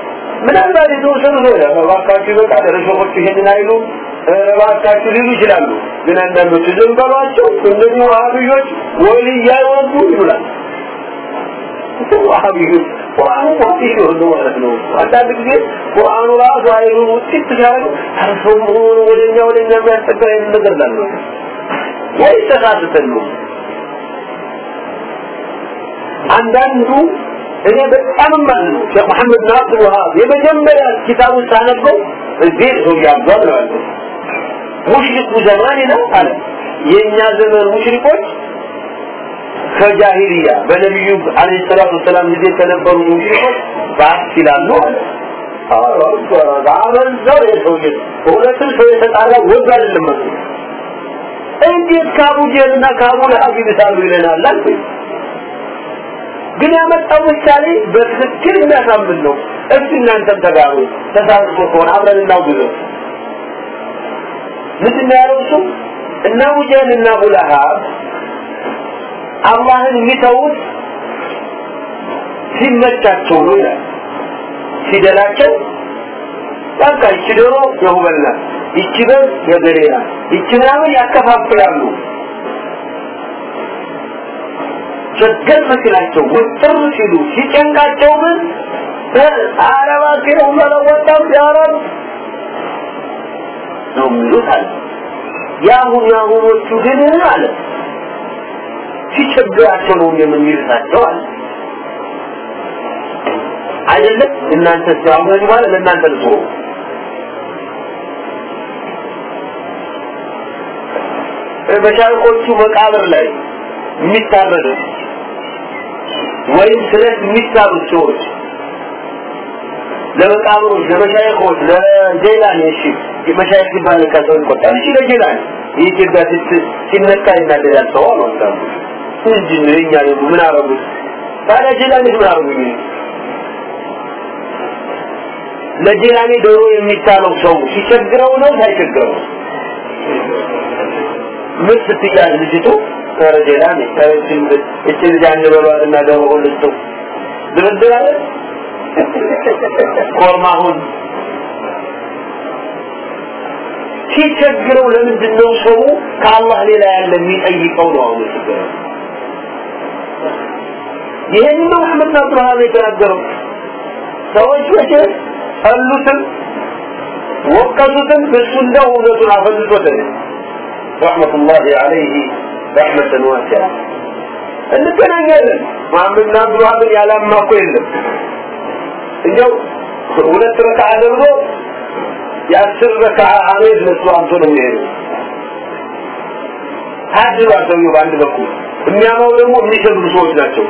ምናልባት የተወሰኑ ነው እባካችሁ ይበቃል ረሾቆቹ ይሄንን አይሉ እባካችሁ ሊሉ ይችላሉ። ግን አንዳንዶቹ ዝም በሏቸው። እነዚህ ዋሃብዮች ወሊ እያይወዱ ይሉላል ዋሃብዮች ቁርአኑ ነው ማለት ነው። አንዳንድ ጊዜ ቁርአኑ ራሱ ኃይሉን ውጤት ሲያደርግ መሆኑ ወደኛ ወደኛ የሚያስጠጋ ይህን ወይ ተሳስተን አንዳንዱ እኔ በጣም ማለት ነው ሼክ መሐመድ አብዱል ወሃብ የመጀመሪያ ኪታቡን ሳነበው እዚህ ሰው ያጓል ሙሽሪኩ ዘማን ነው አለ። የኛ ዘመን ሙሽሪኮች ከጃሂልያ በነቢዩ አለይሂ ሰላቱ ወሰላም ጊዜ ከነበሩ ሙሽሪኮች ባስ ይላሉ አለ። አበዛው የሰውዬ ሰው የተጣራ ወግ አይደለም እንዴት ከአቡ ጀህልና ከአቡ ለሀብ ይብሳሉ ይለናል አልኩኝ ግን ያመጣው ምሳሌ በትክክል የሚያሳምን ነው። እስቲ እናንተም ተጋሩ። ተሳትፎ ከሆነ አብረን እናውግዘው ምንድን ነው ያለው እሱ? እና አቡጀህል እና አቡ ለሀብ አላህን የሚተዉት ሲመቻቸው ነው ይላል። ሲደላቸው በቃ ይቺ ዶሮ የሁበል ናት ይቺ በግ የገሌ ይቺ ምናምን ያከፋፍላሉ። ቸገር ሲላቸው ውጥር ሲሉ ሲጨንቃቸው ምን? አረባ ሲለው መለወጣም ሲያረብ ነው የሚሉት አለ። የአሁን የአሁኖቹ ግን አለ? ሲቸግራቸው ነው የምንይርሳቸው አለ። አይደለም? እናንተ ሲያውቁ ማለት ለእናንተ ልትሆ በሻርቆቹ መቃብር ላይ የሚታረዱ ወይም ስለት የሚሳሉት ሰዎች ለመቃብሮች ለመሻይኮች ለጀይላን እሺ መሻይክ ሲባል ከሰው ይቆጣል እሺ ለጀይላን የኢትዮጵያ ሲነካ ይናደዳል ሰው አልወጣም እንጂ እኛ ምን አረጉት ታዲያ ጀይላን ምን አረጉኝ ለጀይላኔ ዶሮ የሚሳለው ሰው ሲቸግረው ነው ሳይቸግረው ምን ስትያዝ ልጅቱ ከረጀላኔ ከረጅም እቺ ልጅ አንበሏት እና ዶሮ ልስጡ ድርድር አለ ኮርማሁን ሲቸግረው ለምንድን ነው ሰው ከአላህ ሌላ ያለ የሚጠይቀው ነው አሁን ችግር ይህን ነው አሕመድ አብዱልሃብ የተናገረው። ሰዎች መቼ ጠሉትም ወቀሱትም እሱ እንደው እውነቱን አፈልጦትን ረሕመቱላሂ አለይህ ረሕመተን ዋሲያ እንገናኛለን። መሐመድ አብዱልሃብን ያላማ እኮ የለም እንዲያው ሁለት ረካ አድርጎ የአስር ረካ አሜድ ለሱ አምቶ ነው የሚሄደው። ታድሏል ሰውየው በአንድ በኩል የሚያማው ደግሞ የሚሰግዱ ሰዎች ናቸው።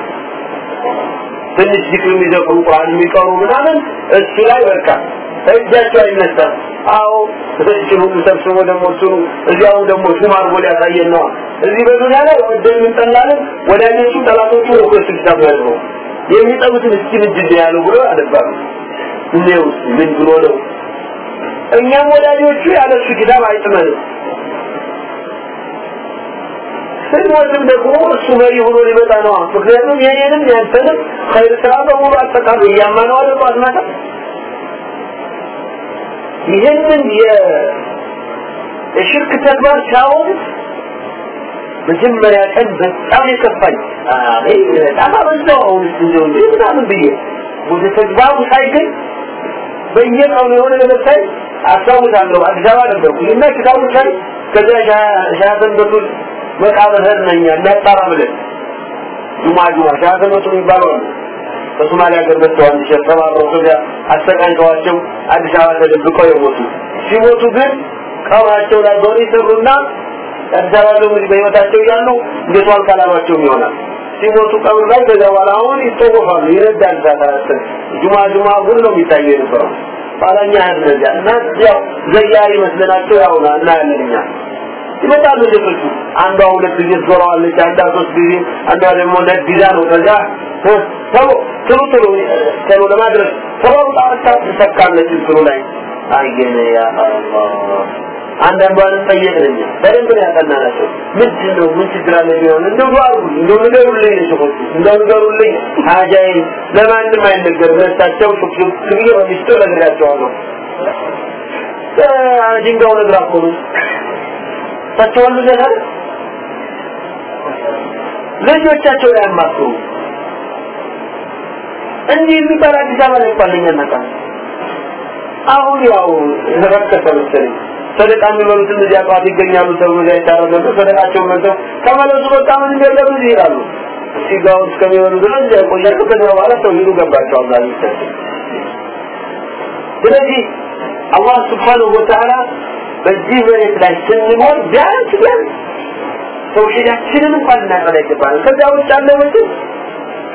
ትንሽ ዚክር የሚዘክሩ ቁርአን የሚቀሩ ምናምን እሱ ላይ በቃ እጃቸው አይነሳም። አዎ እዚህ ሁሉ ሰብስቦ ደግሞ እሱ እዚያው ደግሞ ሹም አድርጎ ሊያሳየን ነው። እዚህ በዱንያ ላይ ወደን እንጠላለን ወዳጆቹ ጠላቶቹ ነው እሱ ኪታብ እስኪ ምንድን ነው ያለው ብሎ አነባሉ እኔው ምን ብሎ ነው? እኛም ወዳጆቹ ያለ እሱ ኪታብ አይጥመንም። ስንሞትም ደግሞ እሱ መሪ ሆኖ ሊመጣ ነው ምክንያቱም የኔንም ያንተንም ኸይር ስራ በሙሉ አጠቃሎ እያማነው አለ ጠዋት ይህንን የሽርክ ተግባር ሲያወሩ መጀመሪያ ቀን በጣም የከፋኝ። አይ በጣም አበዛው አሁን እንደው ምናምን ብዬ ወደ ተግባሩ ሳይገኝ በየቀኑ የሆነ ሳይ አስታውሳለሁ አዲስ አበባ ነበርኩ። እና ክታቡ ሳይ ከዚያ ሻሃተን በቱል መቃብር ነኛ እናጣራ ብለን ጁማ ጁማ ሻሃተን በቱል የሚባለው ከሶማሊያ ሀገር መጥተው አንድ ሸህ ተባረው ከዚያ አሰቃይተዋቸው አዲስ አበባ ተደብቀው የሞቱ። ሲሞቱ ግን ቀብራቸው ላይ ዶር ይሰሩና ላይ እንግዲህ በህይወታቸው እያሉ እንዴት አልካላማቸውም ይሆናል ሲሞቱ ቀብር ላይ ከዚያ በኋላ አሁን ይጠወፋሉ ይረዳል ዛታ ጁማ ጁማ ሁሉ ነው የሚታየው የነበረው። ባላኛ ያድነጃ እና ያው ዘያሪ መስለናቸው ያው እናያለን እኛ። ይመጣሉ ልጆቹ አንዷ ሁለት ጊዜ ዞረዋለች አንዷ ሶስት ጊዜ አንዷ ደግሞ ነግዛ ነው። ከዛ ቶሎ ቶሎ ቶሎ ቶሎ ለማድረስ ተሯሩጣ ትሰካለች እንትኑ ላይ። አየነ ያ አላህ አንዳንዷንም ጠየቅን በደንብ ነው ያጠናናቸው። ምንድን ነው ምን ችግር አለ ቢሆን እንደው አሉ እንደው ንገሩልኝ ሰዎች እንደው ንገሩልኝ። ሀጃይን ለማንም አይነገር ለእሳቸው ሹክሹክ ክብዬ በሚስጥር ነግራቸዋለሁ። ድንጋው ነግራ እኮ ነው ልጆቻቸው ላይ አማክሩ እንዲህ የሚባል አዲስ አበባ ላይ እናቃ አሁን ያው ረከሰ መሰለኝ ሰደቃ የሚበሉት እነዚህ አቋት ይገኛሉ ተብሎ እዚያ ይታረጋሉ ሰደቃቸውን መልሰው ተመለሱ በቃ ምን እንደለም እዚህ ይላሉ ሲጋውን እስከሚበሉ ድረስ እዚያ ይቆያሉ ከዚያ በኋላ ሰው ሂዱ ገባቸው አብዛኞቻቸው ስለዚህ አላህ ስብሓንሁ ወተዓላ በዚህ መሬት ላይ ስንኖር ቢያንስ ቢያንስ ተውሂዳችንን እንኳን እናጠና ይገባል ከዚያ ውጭ ያለ ወጭን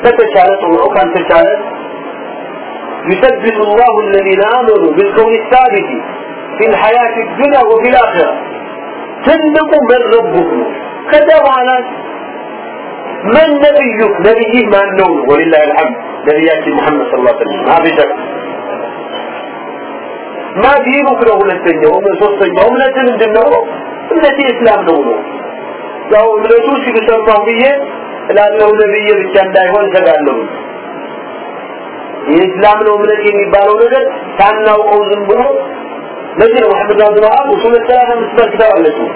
ከተቻለ ጥሩ ነው ካልተቻለ يثبت الله الذين آمنوا بالقول الثابت في الحياة الدنيا وفي الآخرة تلقوا من ربكم كذا معنا من نبيك نبيه ما النون ولله الحمد نبيات محمد صلى الله عليه وسلم ما في شك ما دينك له ሁለተኛው ሶስተኛው እምነት ምንድን ነው እምነት የእስላም ነው ነው ያው እምነቱ ሲሉ ሰማሁ ብዬ እላለሁ ነብይ ብቻ እንዳይሆን ሰጋለሁ የእስላም ነው እምነት የሚባለው ነገር ሳናውቀው ዝም ብሎ ለዚህ ነው መሐመድ አብዱል ወሃብ ኡሱል ሰላሳ መስበር ክታብ አለችው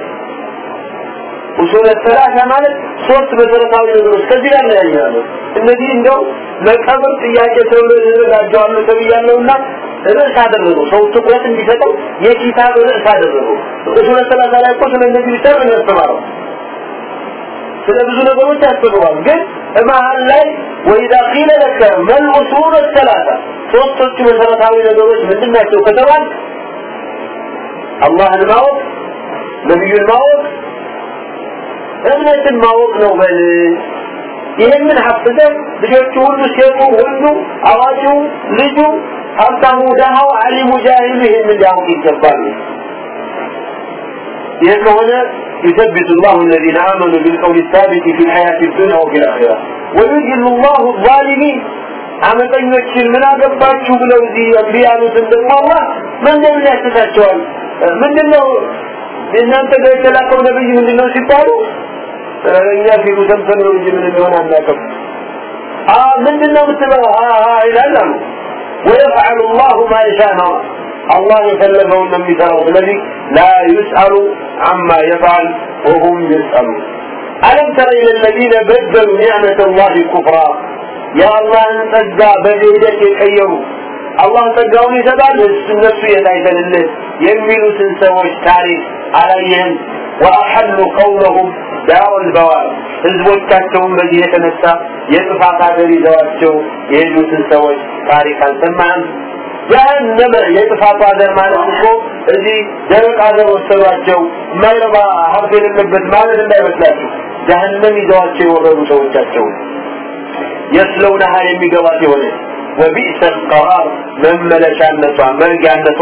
ማለት ሶስት መሰረታዊ ነገሮች ከዚህ ጋር ያያያሉ እነዚህ እንደው ለቀብር ጥያቄ ተብሎ የተዘጋጀዋሉ ተብያለሁና ርዕስ አደረገው ሰው ትኩረት እንዲሰጠው የኪታብ ርዕስ አደረገው ኡሱል ሰላሳ ላይ እኮ ስለ እነዚህ ነው ያስተማረው ስለ ብዙ ነገሮች ያስተምሯል ግን መሀል ላይ ወኢዛ ቂለ ለከ መል ኡሱል ሶስቶቹ መሰረታዊ ነገሮች ምንድን ከተባል አላህን ማወቅ ነቢዩን ማወቅ እምነትን ማወቅ ነው በል ይህንን ሀፍዘን ልጆቹ ሁሉ ሴቱ ወንዱ አዋቂው ልጁ ሀብታሙ ደሃው አሊሙ ጃሂሉ ይህንን ሊያውቅ ይገባል ይህ ከሆነ يثبت الله الذين آمنوا بالقول الثابت في الحياة الدنيا وفي الآخرة ويذل الله الظالمين አመፀኞችን ምን አገባችሁ ብለው እዚህ እምቢ ያሉትን ደግሞ አላህ መንገድ ያስተታቸዋል ምንድነው እናንተ ጋር የተላከው ነብይ ምንድነው ሲባሉ እኛ ሲሉ ሰምተን ነው እንጂ ምን እንደሆነ አናውቅም አ ምንድነው የምትለው አ አ ይላል አሉ ويفعل الله ما يشاء الله يكلمه من مثاله الذي لا يسأل عما يفعل وهم يسألون ألم تر إلى الذين بدلوا نعمة الله كفرا يا الله انتجى بجهدك يكيروا አላህ ጸጋውን ይሰጣል እነሱ የታይተልልን የሚሉትን ሰዎች ታሪክ አላየም ወአሐሉ ቀውመሁም ዳውል በዋል ህዝቦቻቸውን በዚህ የተነሳ የጥፋት ሀገር ይዘዋቸው የሄዱትን ሰዎች ታሪክ አልሰማህም? ጀሃነመ የጥፋቱ አገር ማለት እኮ እዚህ ደረቅ ሀገር ወሰዷቸው ማይረባ ሀብት የሌለበት ማለት እንዳይመስላችሁ ጀሃነም ይዘዋቸው የወረዱ ሰዎቻቸውን የስለውናሃ የሚገባ ሲሆነ وبئس القرار من ملشانة مرجعنة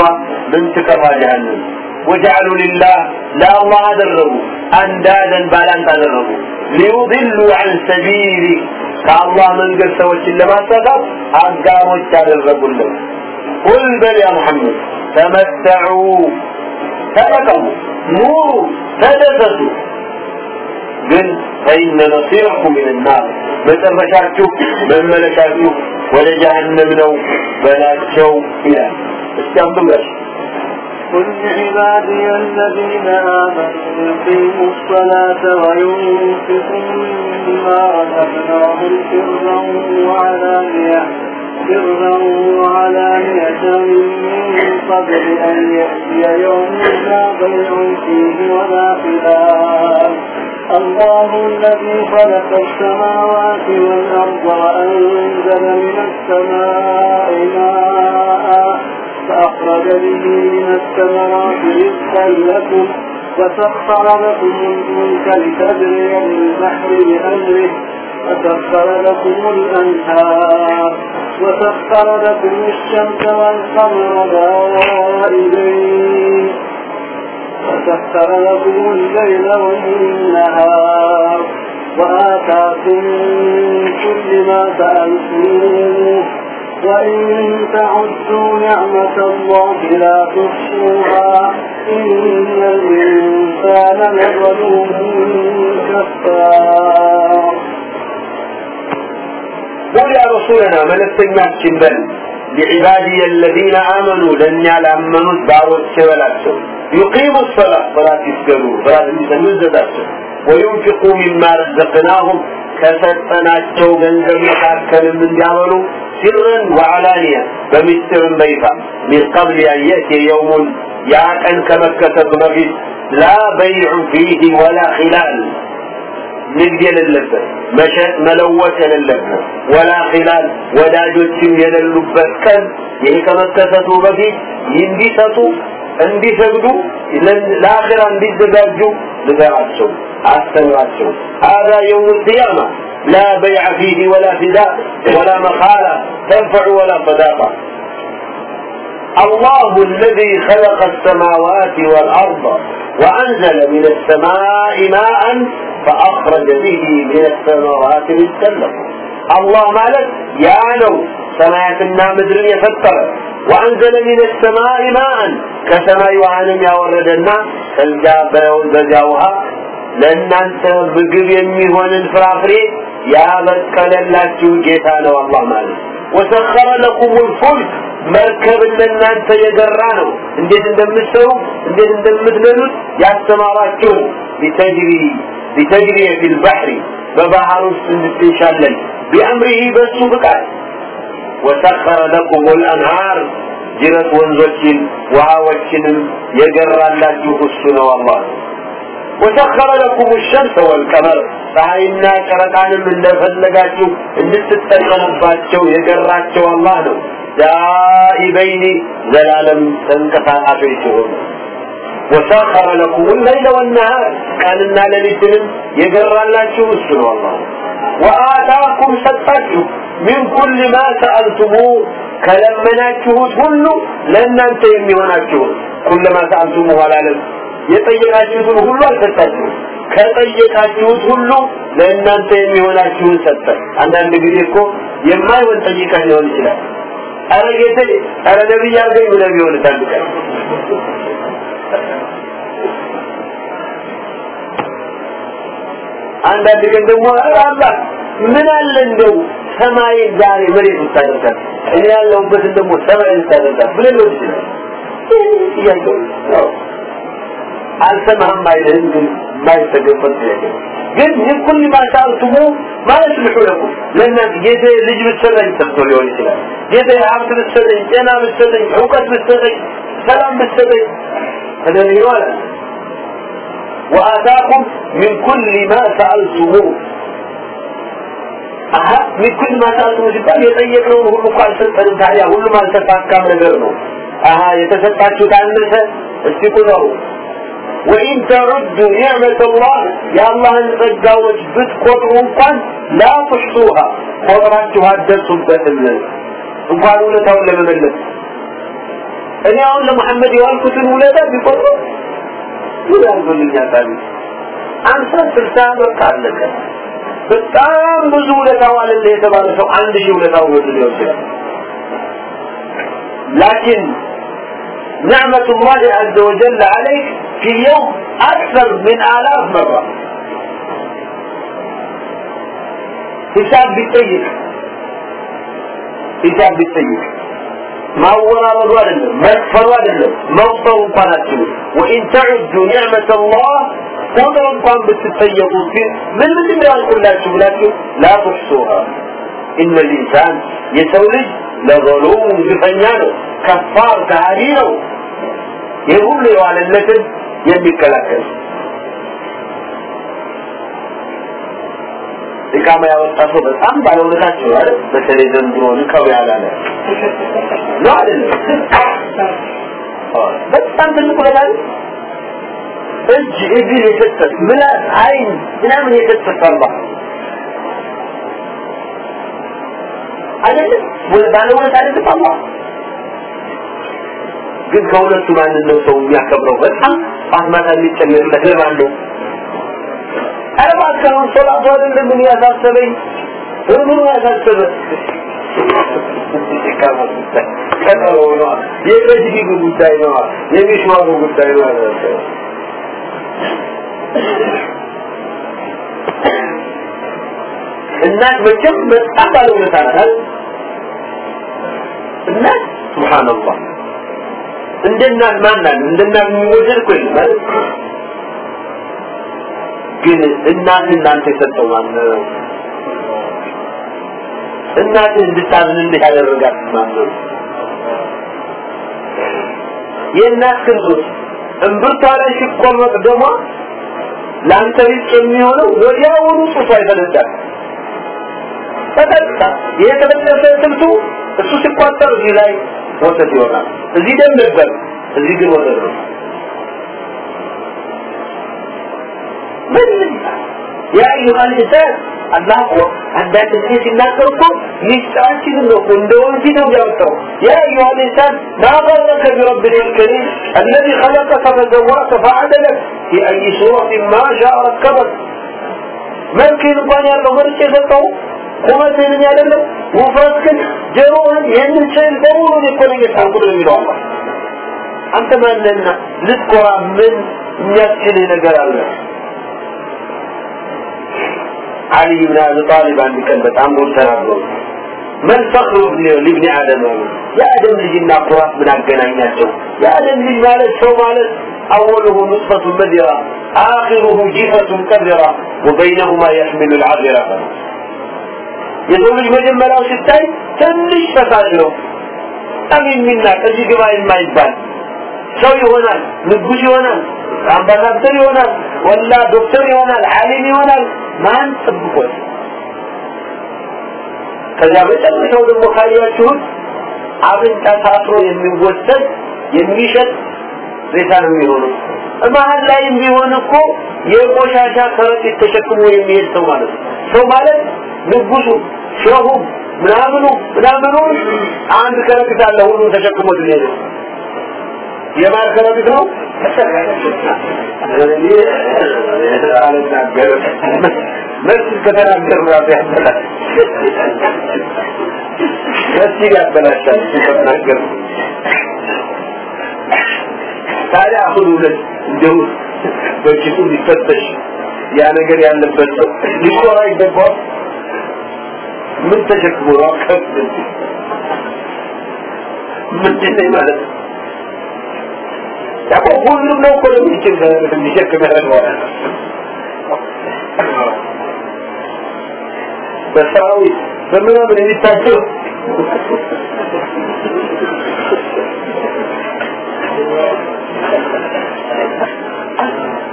من تكفى جهنم وجعلوا لله لا الله دربوا أندادا بالان تدربوا ليضلوا عن سبيله كالله من قد سوت لما سقط أقاموا تدربوا له قل بل يا محمد تمتعوا تبكوا نوروا تدفسوا ግን ፈኢነ መሲረኩም ኢለናር መጨረሻችሁ መመለሻችሁ ወደ ጀሀነም ነው በላቸው ይላል እስቲ አምጡላሽ قل عبادي الذين آمنوا يقيموا الصلاة وينفقوا مما رزقناهم سرا وعلانية سرا وعلانية من قبل أن يأتي يوم لا بيع فيه ولا خلاف الله الذي خلق السماوات والأرض وأنزل من السماء ماء فأخرج به من الثمرات رزقا لكم وسخر لكم الملك لتجري بالبحر بأمره وسخر لكم الأنهار وسخر لكم الشمس والقمر دائبين وسخر لكم الليل والنهار وآتاكم من كل ما سألتموه. وإن تعدوا نعمة الله لا تحصوها. إن الإنسان لظلوم كفار. قل يا رسولنا من استجمعتكم بل؟ لعبادي الذين آمنوا لن يعلمنوا الدعوة الشبلاتهم يقيموا الصلاة صلاة يسجدوا صلاة يسجدوا زداتهم وينفقوا مما رزقناهم ከሰጠናቸው ገንዘብ መካከል እንዲያበሉ ሲርን ወዓላንያ በሚስጥርም በይፋ ሚን ቀብል አን የእቲ የውሙን ያ ቀን ከመከሰቱ በፊት ላ በይዑ ፊህ ወላ ኺላል ንግድ የሌለበት መሸጥ መለወጥ የሌለበት ወላ ኺላል ወዳጆችም የሌሉበት ቀን ይሄ ከመከሰቱ በፊት እንዲሰጡ እንዲሰግዱ ለአኺራ እንዲዘጋጁ ንገራቸው አስተምራቸው هذا يوم القيامة لا بيع فيه ولا فداء ولا مخالة تنفع ولا صداقة الله الذي خلق السماوات والأرض وأنزل من السماء ماء فأخرج به من الثمرات رزقا لكم አላህ ማለት ያ ነው ሰማያትና ምድርን የፈጠረ። ወአንዘለ ሚነ ሰማይ ማአን ከሰማይ ውሃንም ያወረደና ከዚያ በዚያ ውሃ ለእናንተ ምግብ የሚሆንን ፍራፍሬ ያበቀለላችሁ ጌታ ነው አላህ ማለት። ወሰኸረ ለኩም ልፉልክ መርከብ ለእናንተ የገራ ነው። እንዴት እንደምትሰሩ እንዴት እንደምትነዱት ያስተማራችሁ። ቢተጅሪ ሊተጅሪ ፊል ባህሪ በባህር ውስጥ እንድትሻለን ቢአምሪሂ በሱ ብቃት ወሰኸረ ለኩም ልአንሃር ጅረት ወንዞችን ውሃዎችንም የገራላችሁ እሱ ነው አላህ። ወሰኸረ ለኩም ሸምሰ ወልቀመር ፀሐይና ጨረቃንም እንደፈለጋችሁ እንድትጠቀሙባቸው የገራቸው አላህ ነው። ዳኢበይኒ ዘላለም ተንቀሳቃሾች የሆኑ ወሳኸረ ለኩም ለይለ ወነሃር ቀንና ሌሊትንም የገራላችሁ እሱ ነው አላህ። ወአታኩም ሰጣችሁ ሚን ኩል ማ ሰአልቱሙ ከለመናችሁት ሁሉ ለእናንተ የሚሆናችሁን ኩል ማ ሰአልቱሙ አላለም የጠየቃችሁትን ሁሉ አልሰጣችሁም። ከጠየቃችሁት ሁሉ ለእናንተ የሚሆናችሁን ሰጠ። አንዳንድ ጊዜ እኮ የማይሆን ጠይቀን ሊሆን ይችላል። አረ ጌቴ አረ ነቢይ አርገኝ ብለህ ቢሆን ታልቀን አንዳንድ ቀን ደግሞ አላህ ምን አለ እንደው ሰማይ ዛሬ መሬት ታደርጋል እኔ ያለሁበትን ደግሞ ሰማይ ታደርጋል ብለህ ሊሆን ይችላል አልሰማህም አይልህም ግን ማይተገበት ግን ይህ ኩል ማሳልቱሙ ማለት ልሑ ለኩም ለእናንተ ጌታ ልጅ ብትሰጠኝ ሰጥቶ ሊሆን ይችላል። ጌታ ሀብት ብትሰጠኝ ጤና ብትሰጠኝ እውቀት ብትሰጠኝ ሰላም ብትሰጠኝ ተደርጎ አለ وآتاكم من كل ما سألتموه አሀ من كل ما سألتموه ሲባል የጠየቅነውን ሁሉ እኮ አልሰጠንም ታዲያ ሁሉም አልተሳካም ነገር ነው አሀ የተሰጣችሁት አነሰ እስቲ ቁጠሩ وإن تعدوا نعمة الله يا الله نتقاوج بتقطعوا እንኳን لا تحصوها ቆጥራችሁ አትደርሱበትም እንኳን ውለታውን ለመመለስ እኔ አሁን ለመሐመድ የዋልኩትን ውለታ ቢቆጥሩ ምን ያልጎልኛል ታዲያ አምሳ ስልሳ በቃ አለቀ በጣም ብዙ ውለታ ዋለለ የተባለ ሰው አንድ ሺህ ውለታው ወድ ሊሆን ይችላል ላኪን نعمة الله عز وجل عليك في اليوم أكثر من آلاف مرة ሂሳብ ቢጠይቅ ሂሳብ ቢጠይቅ ማወራረዱ አይደለም መክፈሉ አይደለም መቁጠሩ እንኳን አትችሉ። ወኢን ተዑዱ ኒዕመተ ላህ ቁጥር እንኳን ብትጠየቁ ግን ምን ምንድን ነው ያልኩላችሁ ብላችሁ ላ ትሕሱሃ። ኢነ ልኢንሳን የሰው ልጅ ለዘሉም ግፈኛ ነው ከፋር ከሃዲ ነው። ይህ ሁሉ የዋለለትን የሚከላከል ኢቃማ ያወጣ ሰው በጣም ባለውለታቸው አይደል? በተለይ ዘንድሮ ንቀው ያላለ በጣም ትልቅ ውለታ እጅ እግር የሰጠት ምላስ አይን ምናምን የሰጠት አላህ አይደለም። ባለውለታ አይደለም አላህ ግን ከሁለቱ ማንን ነው ሰው የሚያከብረው? በጣም አስማታ የሚጨመርለት ለማን ነው ኧረ እባክህ አሁን ሶላቱ አይደለም ምን ያሳሰበኝ ምን ያሳሰበ የመጅሊሱ ጉዳይ የሚሽዋሩ ጉዳይ ነዋ እናት መቼም በጣም ባለውለታ ናት እናት ሱብሃንአላህ እንደ እናት ማን አለ እንደ እናት የሚወደድ እኮ የለም ግን እናት እናንተ የሰጠው ማን ነው? እናትህ እንድታዝንልህ ያደረጋት ማን ነው? የእናት ክንዶች እምብርቷ ላይ ሲቆመጥ ደሟ ለአንተ ሪዝቅ የሚሆነው ወዲያውኑ ጡቷ ይፈነዳል ተጠጣ የተበጠሰ ስልቱ እሱ ሲቋጠር እዚህ ላይ ወተት ይሆናል እዚህ ደም ነበር እዚህ ግን ወተት ነው ምን ያ አዩሃ ልኢንሳን አላህ አንዳንድ ጊዜ ሲናገር እኮ ሚስጥራችንን ነው እንደ ወንዚ ነው ያወጣው። ያ አዩሃ ልኢንሳን ማ ገረከ ቢረቢከል ከሪም አለዚ ኸለቀከ ፈሰዋከ ፈዐደለክ ፊ አይ ሱረትን ማ ሻአ ረከበክ መልክህን እንኳን ያለው መርጭ የሰጠው ቁመትህን አይደለም ውፍረት ግን ጀሮህን የምችል በሙሉ እኮ ነው የሚለው አላህ አንተ ማንና ልትኮራ ምን የሚያስችልህ ነገር አለ? علي بن ابي طالب عند كان በጣም ጎል ተናግሮ من فخر ابن لابن ادم የአደም ልጅና ኩራት ምን አገናኛቸው የአደም ልጅ ማለት ሰው ማለት أوله نطفة مذرة آخره جيفة كبرة وبينهما يحمل العذرة የሰው ልጅ መጀመሪያው ሲታይ ትንሽ ፈሳሽ ነው በጣም የሚናቅ እዚህ ግባ የማይባል ሰው ይሆናል ንጉስ ይሆናል አምባሳደር ይሆናል ወላ ዶክተር ይሆናል ዓሊም ይሆናል ማን ጠብቆት ከዚያ መጨረሻው ደግሞ ካያችሁት አፍንጫ ታስሮ የሚወሰድ የሚሸጥ ሬሳ ነው የሚሆነው። መሀል ላይም ቢሆን እኮ የቆሻሻ ከረጢት ተሸክሞ የሚሄድ ሰው ማለት ነው። ሰው ማለት ንጉሱ ሸሁ ምናምኑ ምናምኑ አንድ ከረጢት አለ ሁሉም ተሸክሞት ሊሄድ የማር ከረጢት ነው? መልስ ከተናገር ራሱ ያበላል። ያበላሻል ከተናገር ታዲያ አሁን ሁለት እንደው በኪሱ ሊፈተሽ ያ ነገር ያለበት ሰው ሊቆራ ይገባል ምን ተሸክሞ ነው? ከብት ምንድን ነው দেখো ভুল লোক করে নিচে নিচের ক্যামেরা দেওয়া بساوي بمنا بني تاتو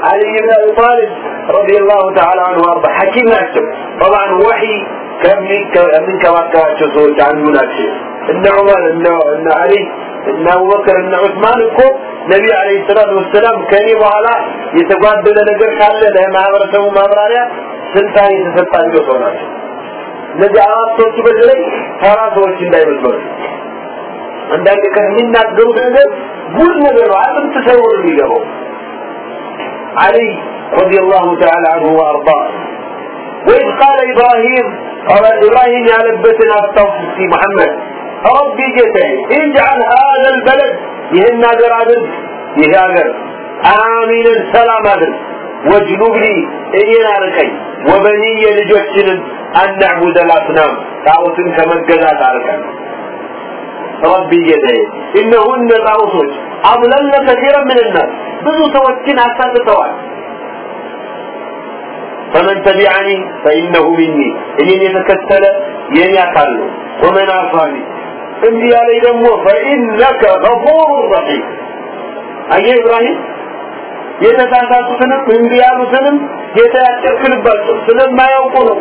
علي بن ابي طالب رضي الله تعالى عنه وارضاه حكينا طبعا وحي كم من كم من كما كاتشو عن مناكشي ان عمر ان علي እና አቡበከር እና ዑስማን እኮ ነቢ አለይሂ ሰላቱ ወሰላም ከኔ በኋላ የተጓደለ ነገር ካለ ለማህበረሰቡ ማብራሪያ ስልጣን የተሰጣቸው ሰው ናቸው። እነዚህ አራት በተለይ ተራ ሰዎች እንዳይመስሏቸው አንዳንድ ከሚናገሩት ነገር ጉድ ነገር ነው። አጥም ተሰሩ ነው የሚገባው። አሊ رضي الله تعالى عنه ወአርዳ وإذ قال إبراهيم ኢብራሂም ያለበትን አስታውስ እስቲ መሐመድ ረቢ ጌታዬ ኢጅዓል ሃذا البلد ይህን ሀገር አድርግ ይህ ሀገር አሚንን ሰላም አድርግ። ወጅኑብኒ እኔን አርቀኝ ወበኒየ ልጆችንም አናዕቡደ ልአስናም ጣዖትን ከመገዛት አርቀን ረቢ ጌታዬ እነሁነ ጣዖቶች አብለነ ከሲረ ምን ናስ ብዙ ሰዎችን አሳጥተዋል فمن تبعني فإنه مني إني يتكتل يني أكله ومن عصاني እንዲህ ያለኝ ደግሞ فإنك غفور رحيم አየ ኢብራሂም የተሳሳቱትንም እንቢ ያሉትንም ጌታ ያጨክልባቸው ስለማያውቁ ነው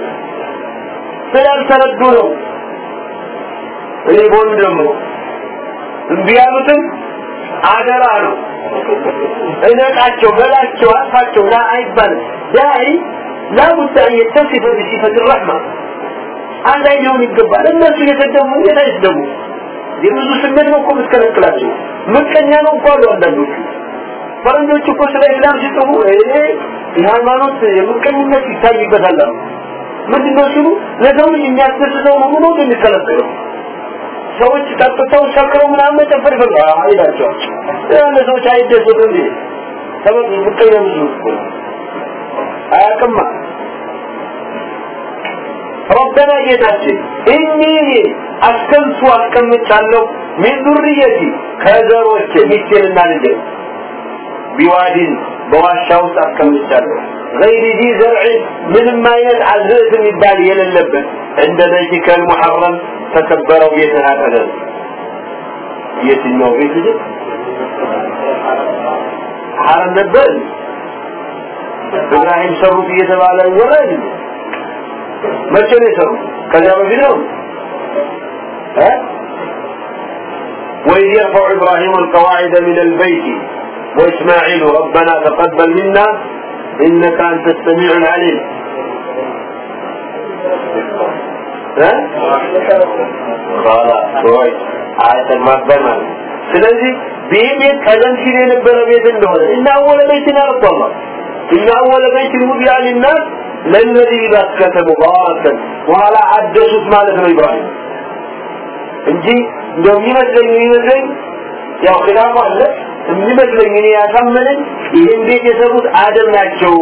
ስላልተረዱ ነው እኔ ቦን ደግሞ እንቢ ያሉትም አደራ ነው እነቃቸው በላቸው አጥፋቸው ላ አይባልም ዳይ ላቡድ አን የተሲፈ በሲፈት ረሕማ አንድ ሊሆን ይገባል። እነሱ እየተደሙ ጌታ የብዙ ስሜት ነው እኮ የምትከለክላቸው። ምቀኛ ነው እኮ አሉ አንዳንዶቹ። ፈረንጆች እኮ ስለ ኢስላም ሲጽፉ የሃይማኖት የምቀኝነት ይታይበታል አሉ። ምንድነው ሲሉ? ለሰው የሚያስደስተው ነው ብሎ የሚከለክለው። ሰዎች ጠጥተው ሰክረው ምናምን መጨፈር ይፈልጋል አይላቸዋል። ያለ ሰዎች አይደሰቱ እንዴ? ሰበብ ምቀኛ ብዙ አያቅማ ረበና ጌታችን እኒ አስከንቱ አስቀምጫለሁ ሚን ዙርየቲ ከዘሮች ሚስቴንና ልጅ ቢዋዲን በዋሻ ውስጥ አስቀምጫለሁ غير ذي زرع ምንም አይነት አዝርዕት የሚባል የሌለበት እንደ በይቲከ المحرم ተከበረው ቤትህ አጠገብ የትኛው ቤት ልጅ ሐረም ነበር ኢብራሂም ሰሩት እየተባለ ይወራል መቼ ነው የሰሩት ከዚያ በፊት ነው እ وإذ يرفع إبراهيم القواعد من البيت وإسماعيل ربنا تقبل منا إنك أنت السميع العليم ها؟ خلاص كويس آية المقبل ስለዚህ ይህ ቤት ቀደም ሲል የነበረ ቤት እንደሆነ እና አወለ ቤትን ያረቷላ ቤትን ውዲያ ሊናስ ለለዚ ባስከተ ሙባረከን በኋላ አደሱት ማለት ነው ኢብራሂም እንጂ እንደው የሚመስለኝ የሚመስለኝ ያው ኺላፍ አለ። የሚመስለኝ እኔ ያሳመነኝ ይህን ቤት የሰሩት አደም ናቸው።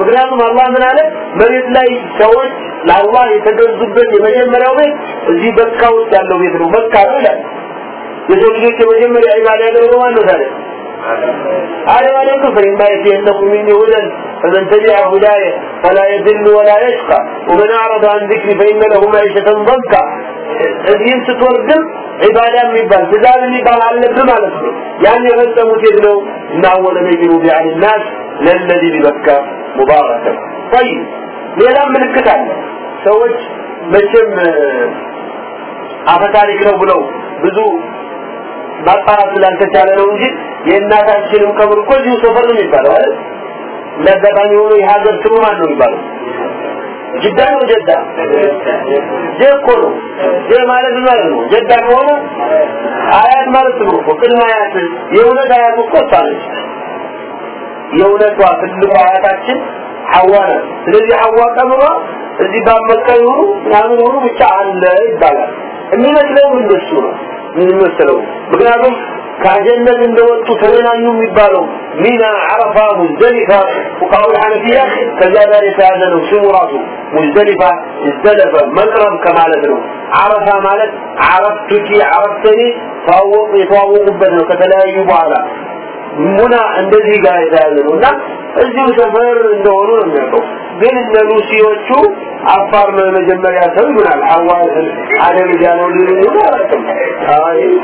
ምክንያቱም አላህ ምን አለ? መሬት ላይ ሰዎች ለአላህ የተገዙበት የመጀመሪያው ቤት እዚህ በካ ውስጥ ያለው ቤት ነው። መካ ነው ይላል። የሰው ልጆች የመጀመሪያ ኢባዳ ያደረገው ማን ነው ታዲያ آدم عليكم فإما يأتينكم مني هدى فمن تبع هداي فلا يذل ولا يشقى ومن أعرض عن ذكري فإن له معيشة ضنكا እዚህም ስትወርድም ዒባዳ የሚባል ትእዛዝ የሚባል አለብህ ማለት ነው ያን የፈጸሙት የት ነው እና አወለ በይኑ ቢዓን ናስ ለለዚ ቢበካ ሙባረከን ጠይብ ሌላም ምልክት አለ ሰዎች መቼም አፈታሪክ ነው ብለው ብዙ ማጣራት ስላልተቻለ ነው እንጂ የእናታችንም ቀብር እኮ እዚሁ ሰፈር ነው የሚባለው አይደል? ለአጋጣሚ ሆኖ የሀገር ስሙ ማን ነው የሚባለው። ጅዳ ነው ጀዳ? ጀ እኮ ነው። ጀ ማለት ማለት ነው? ጀዳ ከሆነ አያት ማለት ነው እኮ። ቅድመ አያት የእውነት አያት እኮ እሷ የእውነቷ ትልቁ አያታችን ሐዋ ናት። ስለዚህ ሐዋ ቀብሯ እዚህ ባመቀ ይሁኑ ምናምን ይሁኑ ብቻ አለ ይባላል። የሚመስለው እንደሱ ነው የሚመስለው። ምክንያቱም ከጀነት እንደወጡ ተገናኙ የሚባለው ሚና አረፋ ሙዝደሊፋ ፉቃው ሐነፊያ ከዚያ ጋር የተያዘ ነው ስሙ ራሱ። ሙዝደሊፋ ሙዝደለፈ መቅረብ ከማለት ነው። አረፋ ማለት አረፍቱኪ አረፍተኒ ተዋወቁ የተዋወቁበት ነው ከተለያዩ በኋላ ሙና እንደዚህ ጋር ነው እና እዚሁ ሰፈር እንደሆኑ ነው የሚያውቀው። ግን እነ ሉሲዎቹ አፋር ነው የመጀመሪያ ሰው ይሆናል ሐዋ አደረጃ ነው ሊሉ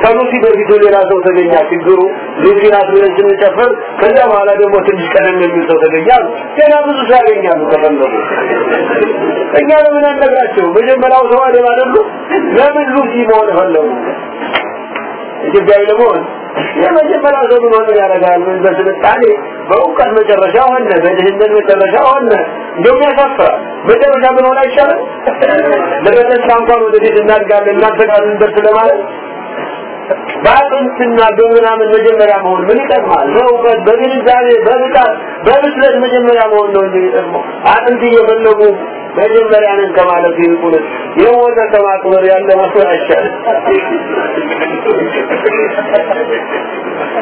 ከሉሲ በፊት ሌላ ሰው ተገኛ ችግሩ ሉሲ ብለን ስንጨፍር ከዛ በኋላ ደግሞ ትንሽ ቀደም የሚል ሰው ተገኛሉ ገና ብዙ ሰው ያገኛሉ ከፈለጉ እኛ ለምን አነግራቸው መጀመሪያው ሰው አደም አይደሉ ለምን ሉሲ መሆን ፈለጉ? ኢትዮጵያዊ ለመሆን የመጀመሪያ ሰው ምን ያደርጋል በስልጣኔ በእውቀት መጨረሻ ሆነ በድህነት መጨረሻ ሆነ እንደውም ያሳፍራል። መጨረሻ ምን ሆነ አይቻልም? ለበተስፋ እንኳን ወደፊት እናድጋለን እናንተ ጋር እንደርስ ለማለት በአጥንትና በምናምን መጀመሪያ መሆን ምን ይጠቅማል? በእውቀት በግንዛቤ በብቃት በብስለት መጀመሪያ መሆን ነው እንጂ ይጠቅመው አጥንት እየፈለጉ መጀመሪያ ነን ከማለት ይልቁንስ የሞተ ከማክበር ያለ መስሎ አይቻልም።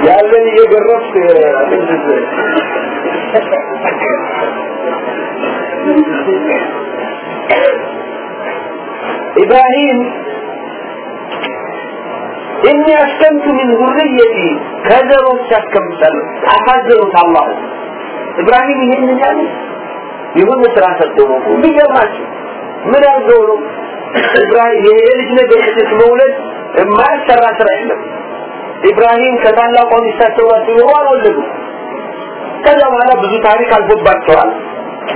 ያለን እየገረፍ ኢብራሂም የሚያስቀምጡ ምን ሁርየቲ ከዘሮች ያስቀምጣሉ። አሳዘሩት አላህ። ኢብራሂም ይሄንን ያለ የሆነ ስራ ሰጥቶ ነው ቢገርማችሁ ምን አድርገው ነው ኢብራሂም የልጅ ነገር ስትስ መውለድ የማያሰራ ስራ የለም። ኢብራሂም ከታላቋ ሚስታቸው ጋር ሲኖሩ አልወለዱም። ከዛ በኋላ ብዙ ታሪክ አልፎባቸዋል።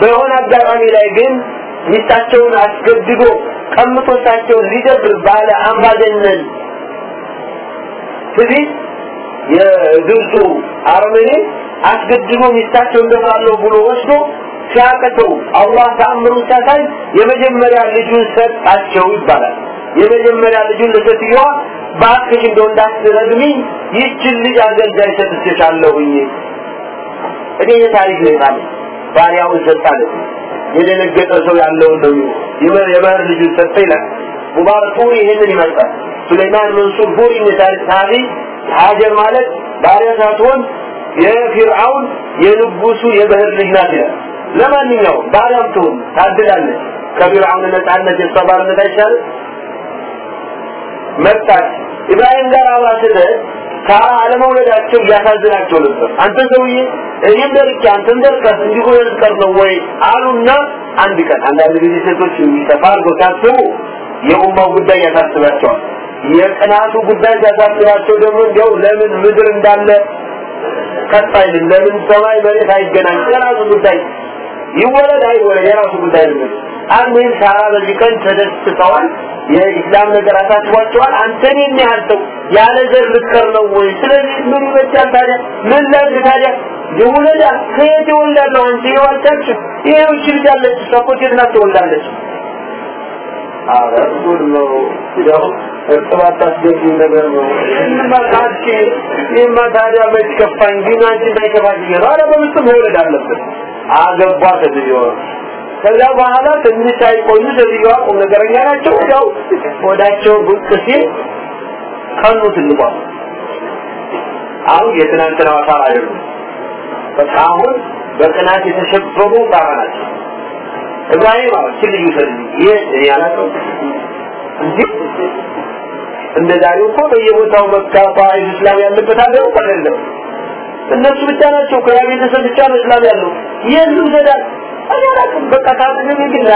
በሆነ አጋጣሚ ላይ ግን ሚስታቸውን አስገድዶ ቀምቶታቸውን ሊደብር ባለ አምባገነን ትዕቢት የግብፁ አረመኔ አስገድዶ ሚስታቸው እንደፋለሁ ብሎ ወስዶ ሲያቀተው አላህ ተአምሩ ሲያሳይ የመጀመሪያ ልጁን ሰጣቸው ይባላል። የመጀመሪያ ልጁን ለሴትዮዋ በአክሽ እንደው እንዳትረግሚ ይችን ልጅ አገልጋይ ሰጥቼሻለሁኝ። እኔ የታሪክ ነው። ይላል ባሪያውን ሰጣለች የደነገጠ ሰው ያለውን ነው የመህር ልጁን ሰጠ ይላል። ሙባረክ ይህንን ይመስላል ሱሌይማን መንሱር ፉሪ የታሪክ ጸሐፊ ሀጀር ማለት ባሪያ ሳትሆን የፊርዓውን የንጉሱ የመህር ልጅ ናት ይላል። ለማንኛውም ባሪያም ትሁን ታድላለች። ከፊርዓውን ነፃነት የሷ ባርነት መጣች። ኢብራሂም ጋር አብራ ስትሄድ ሳራ አለመውለዳቸው እያሳዝናቸው ነበር። አንተ ሰውዬ እኔም ደርቄ አንተም ደርቀህ እንዲሁ ልትቀር ነው ወይ አሉና አንድ ቀን አንዳንድ ጊዜ ሴቶች የሚጠፋ አድርገው ሲያስቡ የኡማው ጉዳይ ያሳስባቸዋል የቅናቱ ጉዳይ ሲያሳስባቸው ደግሞ እንዲያው ለምን ምድር እንዳለ ቀጥ አይልም? ለምን ሰማይ መሬት አይገናኝ የራሱ ጉዳይ ይወለድ አይወለድ የራሱ ጉዳይ ነው። አልሙሂም ሳራ በዚህ ቀን ተደስተዋል። የኢስላም ነገር አሳስቧቸዋል። አንተን የሚያህል ያለ ዘር ልትቀር ነው ወይ? ስለዚህ ምን ይበጃል ታዲያ? ምን ላድርግ ታዲያ? የወለዳ ከየት ይወልዳለሁ አንቺ የዋልቻች ይሄው ችል ያለች ሰፖቴት ናት ትወልዳለች አረ ጉድ ነው። ያው እርጥባት አስገቢ ነገር ነው ታድቂ ይህማ ታዲያ መች ከፋኝ ግን አንቺ እንዳይከፋሽ ነው አረ በምስጥ መውለድ አለበት አገባ ተብዬዋ ከዛ በኋላ ትንሽ ሳይቆዩ ሴትዮዋ ቁም ነገረኛ ናቸው ያው ወዳቸው ብቅ ሲል ከኑ ትልቋ አሁን የትናንትናዋ ሳራ አይደሉም በቃ በቅናት የተሸፈኑ ሳራ ናቸው አሁን ልዩ ሰል ይህ እኔ አላውቀው እንጂ እንደ እኮ በየቦታው መካ ጣይፍ እስላም ያለበት ሀገር አይደለም እነሱ ብቻ ናቸው ከያ ቤተሰብ ብቻ ነው እስላም ያለው። ልውሰዳል እኔ አላውቅም። በቃ ታድገኝ ግን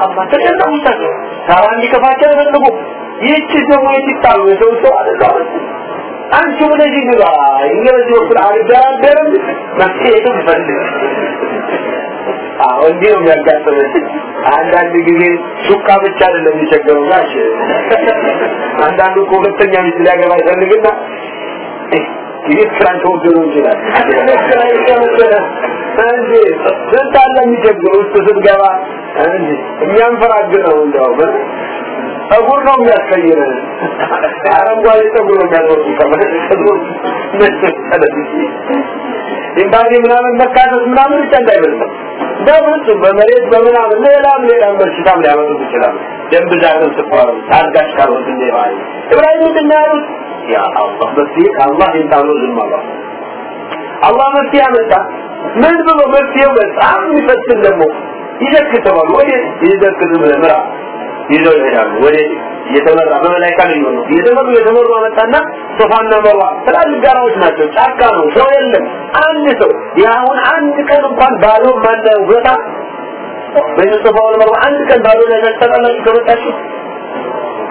አላህ ተጨነቁ ታዲያ ሳራ እንዲከፋቸው አይፈልጉ። ይህች ደግሞ የትጣሉ የሰው ሰው አይደለም አንቺ ወደዚህ ግባ። እንግዲህ ወኩል አልደራደርም መፍትሄ ይፈልግ አዎ እንዲህ ነው የሚያጋጥመን። አንዳንድ ጊዜ ሱቃ ብቻ አይደለም የሚቸገረው ጋሽ። አንዳንዱ እኮ ሁለተኛ ሚስት ሊያገባ ይፈልግና ይህ ስራን ተወደዱ ይችላል። ስንት አለ የሚቸግር ውስጥ ስትገባ እንጂ የሚያንፈራግረው እንደው ጸጉር ነው የሚያስቀይረን አረንጓዴ ጸጉር ነው የሚያስወጡ ጸጉር ኢምባሲ ምናምን መካሰስ ምናምን ብቻ እንዳይመስለው በፍጹም በመሬት በምናምን ሌላም ሌላም በሽታም ሊያመጡት ይችላሉ። ደም ብዛትን ስኳሩ ታጋሽ ካሮት እንደ ባይ ኢብራሂም አላህ መፍትሄ ከአላህ ምን ብሎ መፍትሄው በጣም የሚፈትን ደግሞ ይዘክተዋል ወደ ይዘክት ምራ ይዘው ይሄዳሉ። ወደ እየተመራ በመላይካ ነው። የሚሆነው እየተመሩ አመጣና ሶፋና መርዋ ትላልቅ ጋራዎች ናቸው። ጫካ ነው። ሰው የለም። አንድ ሰው የአሁን አንድ ቀን እንኳን ባዶ ማናየው ቦታ በዚህ መርዋ አንድ ቀን ባዶ ላይ ተጠላችሁ ከመጣችሁ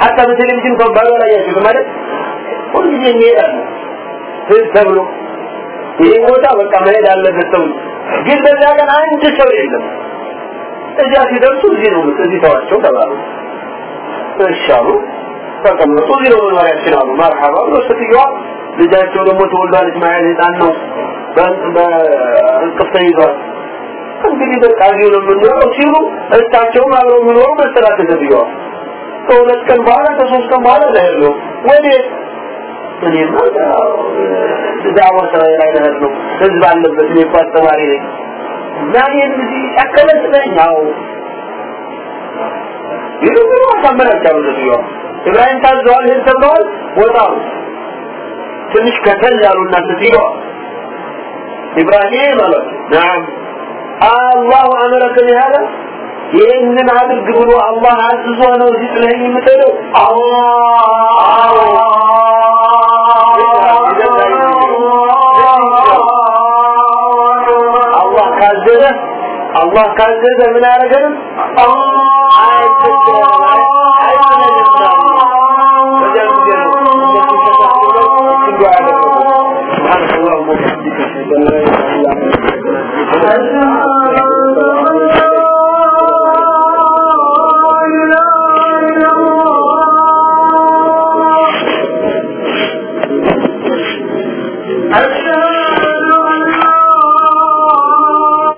ሀታ በቴሌቪዥን እንኳን ላይ ያችሁ ማለት ሁልጊዜ ይሄዳሉ። ህዝብ ተብሎ ይህ ቦታ በቃ መሄድ አለበት ሰው ግን በዛ ቀን አንድ ሰው የለም። እዚያ ሲደርሱ እዚህ ነው እዚህ ተዋቸው ተባሉ እሻሉ ተቀመጡ እዚህ ነው መኖሪያችን አሉ መርሐባ ብሎ ስትየዋ ልጃቸው ደግሞ ተወልዷል እስማኤል ህፃን ነው በእንቅፍ ተይዟል እንግዲህ በቃ እዚሁ ነው የምንኖረው ሲሉ እሳቸውም አብረው የሚኖሩ መሰላት ስትየዋ ከሁለት ቀን በኋላ ከሶስት ቀን በኋላ ለህር ነው ወዴት እኔማ ዳዋ ስራ ላይ ልሄድ ነው ህዝብ አለበት እኔ እኮ አስተማሪ ነኝ እና እኔን እዚህ ያከለስ ነኝ አዎ ይልቁኑ አሳመናቸው ሴትዮዋ ኢብራሂም ታዘዋል ይህን ተብለዋል ወጣው ትንሽ ከተል ያሉና ሴትዮዋ ኢብራሂም አለ ናም አላሁ አመረከ ቢሃዳ ይህንን አድርግ ብሎ አላህ አዝዞ ነው እዚህ ጥለኸኝ የምትሄደው አላህ ካዘዘ አላህ ካዘዘ ምን አያደርገንም? አላህ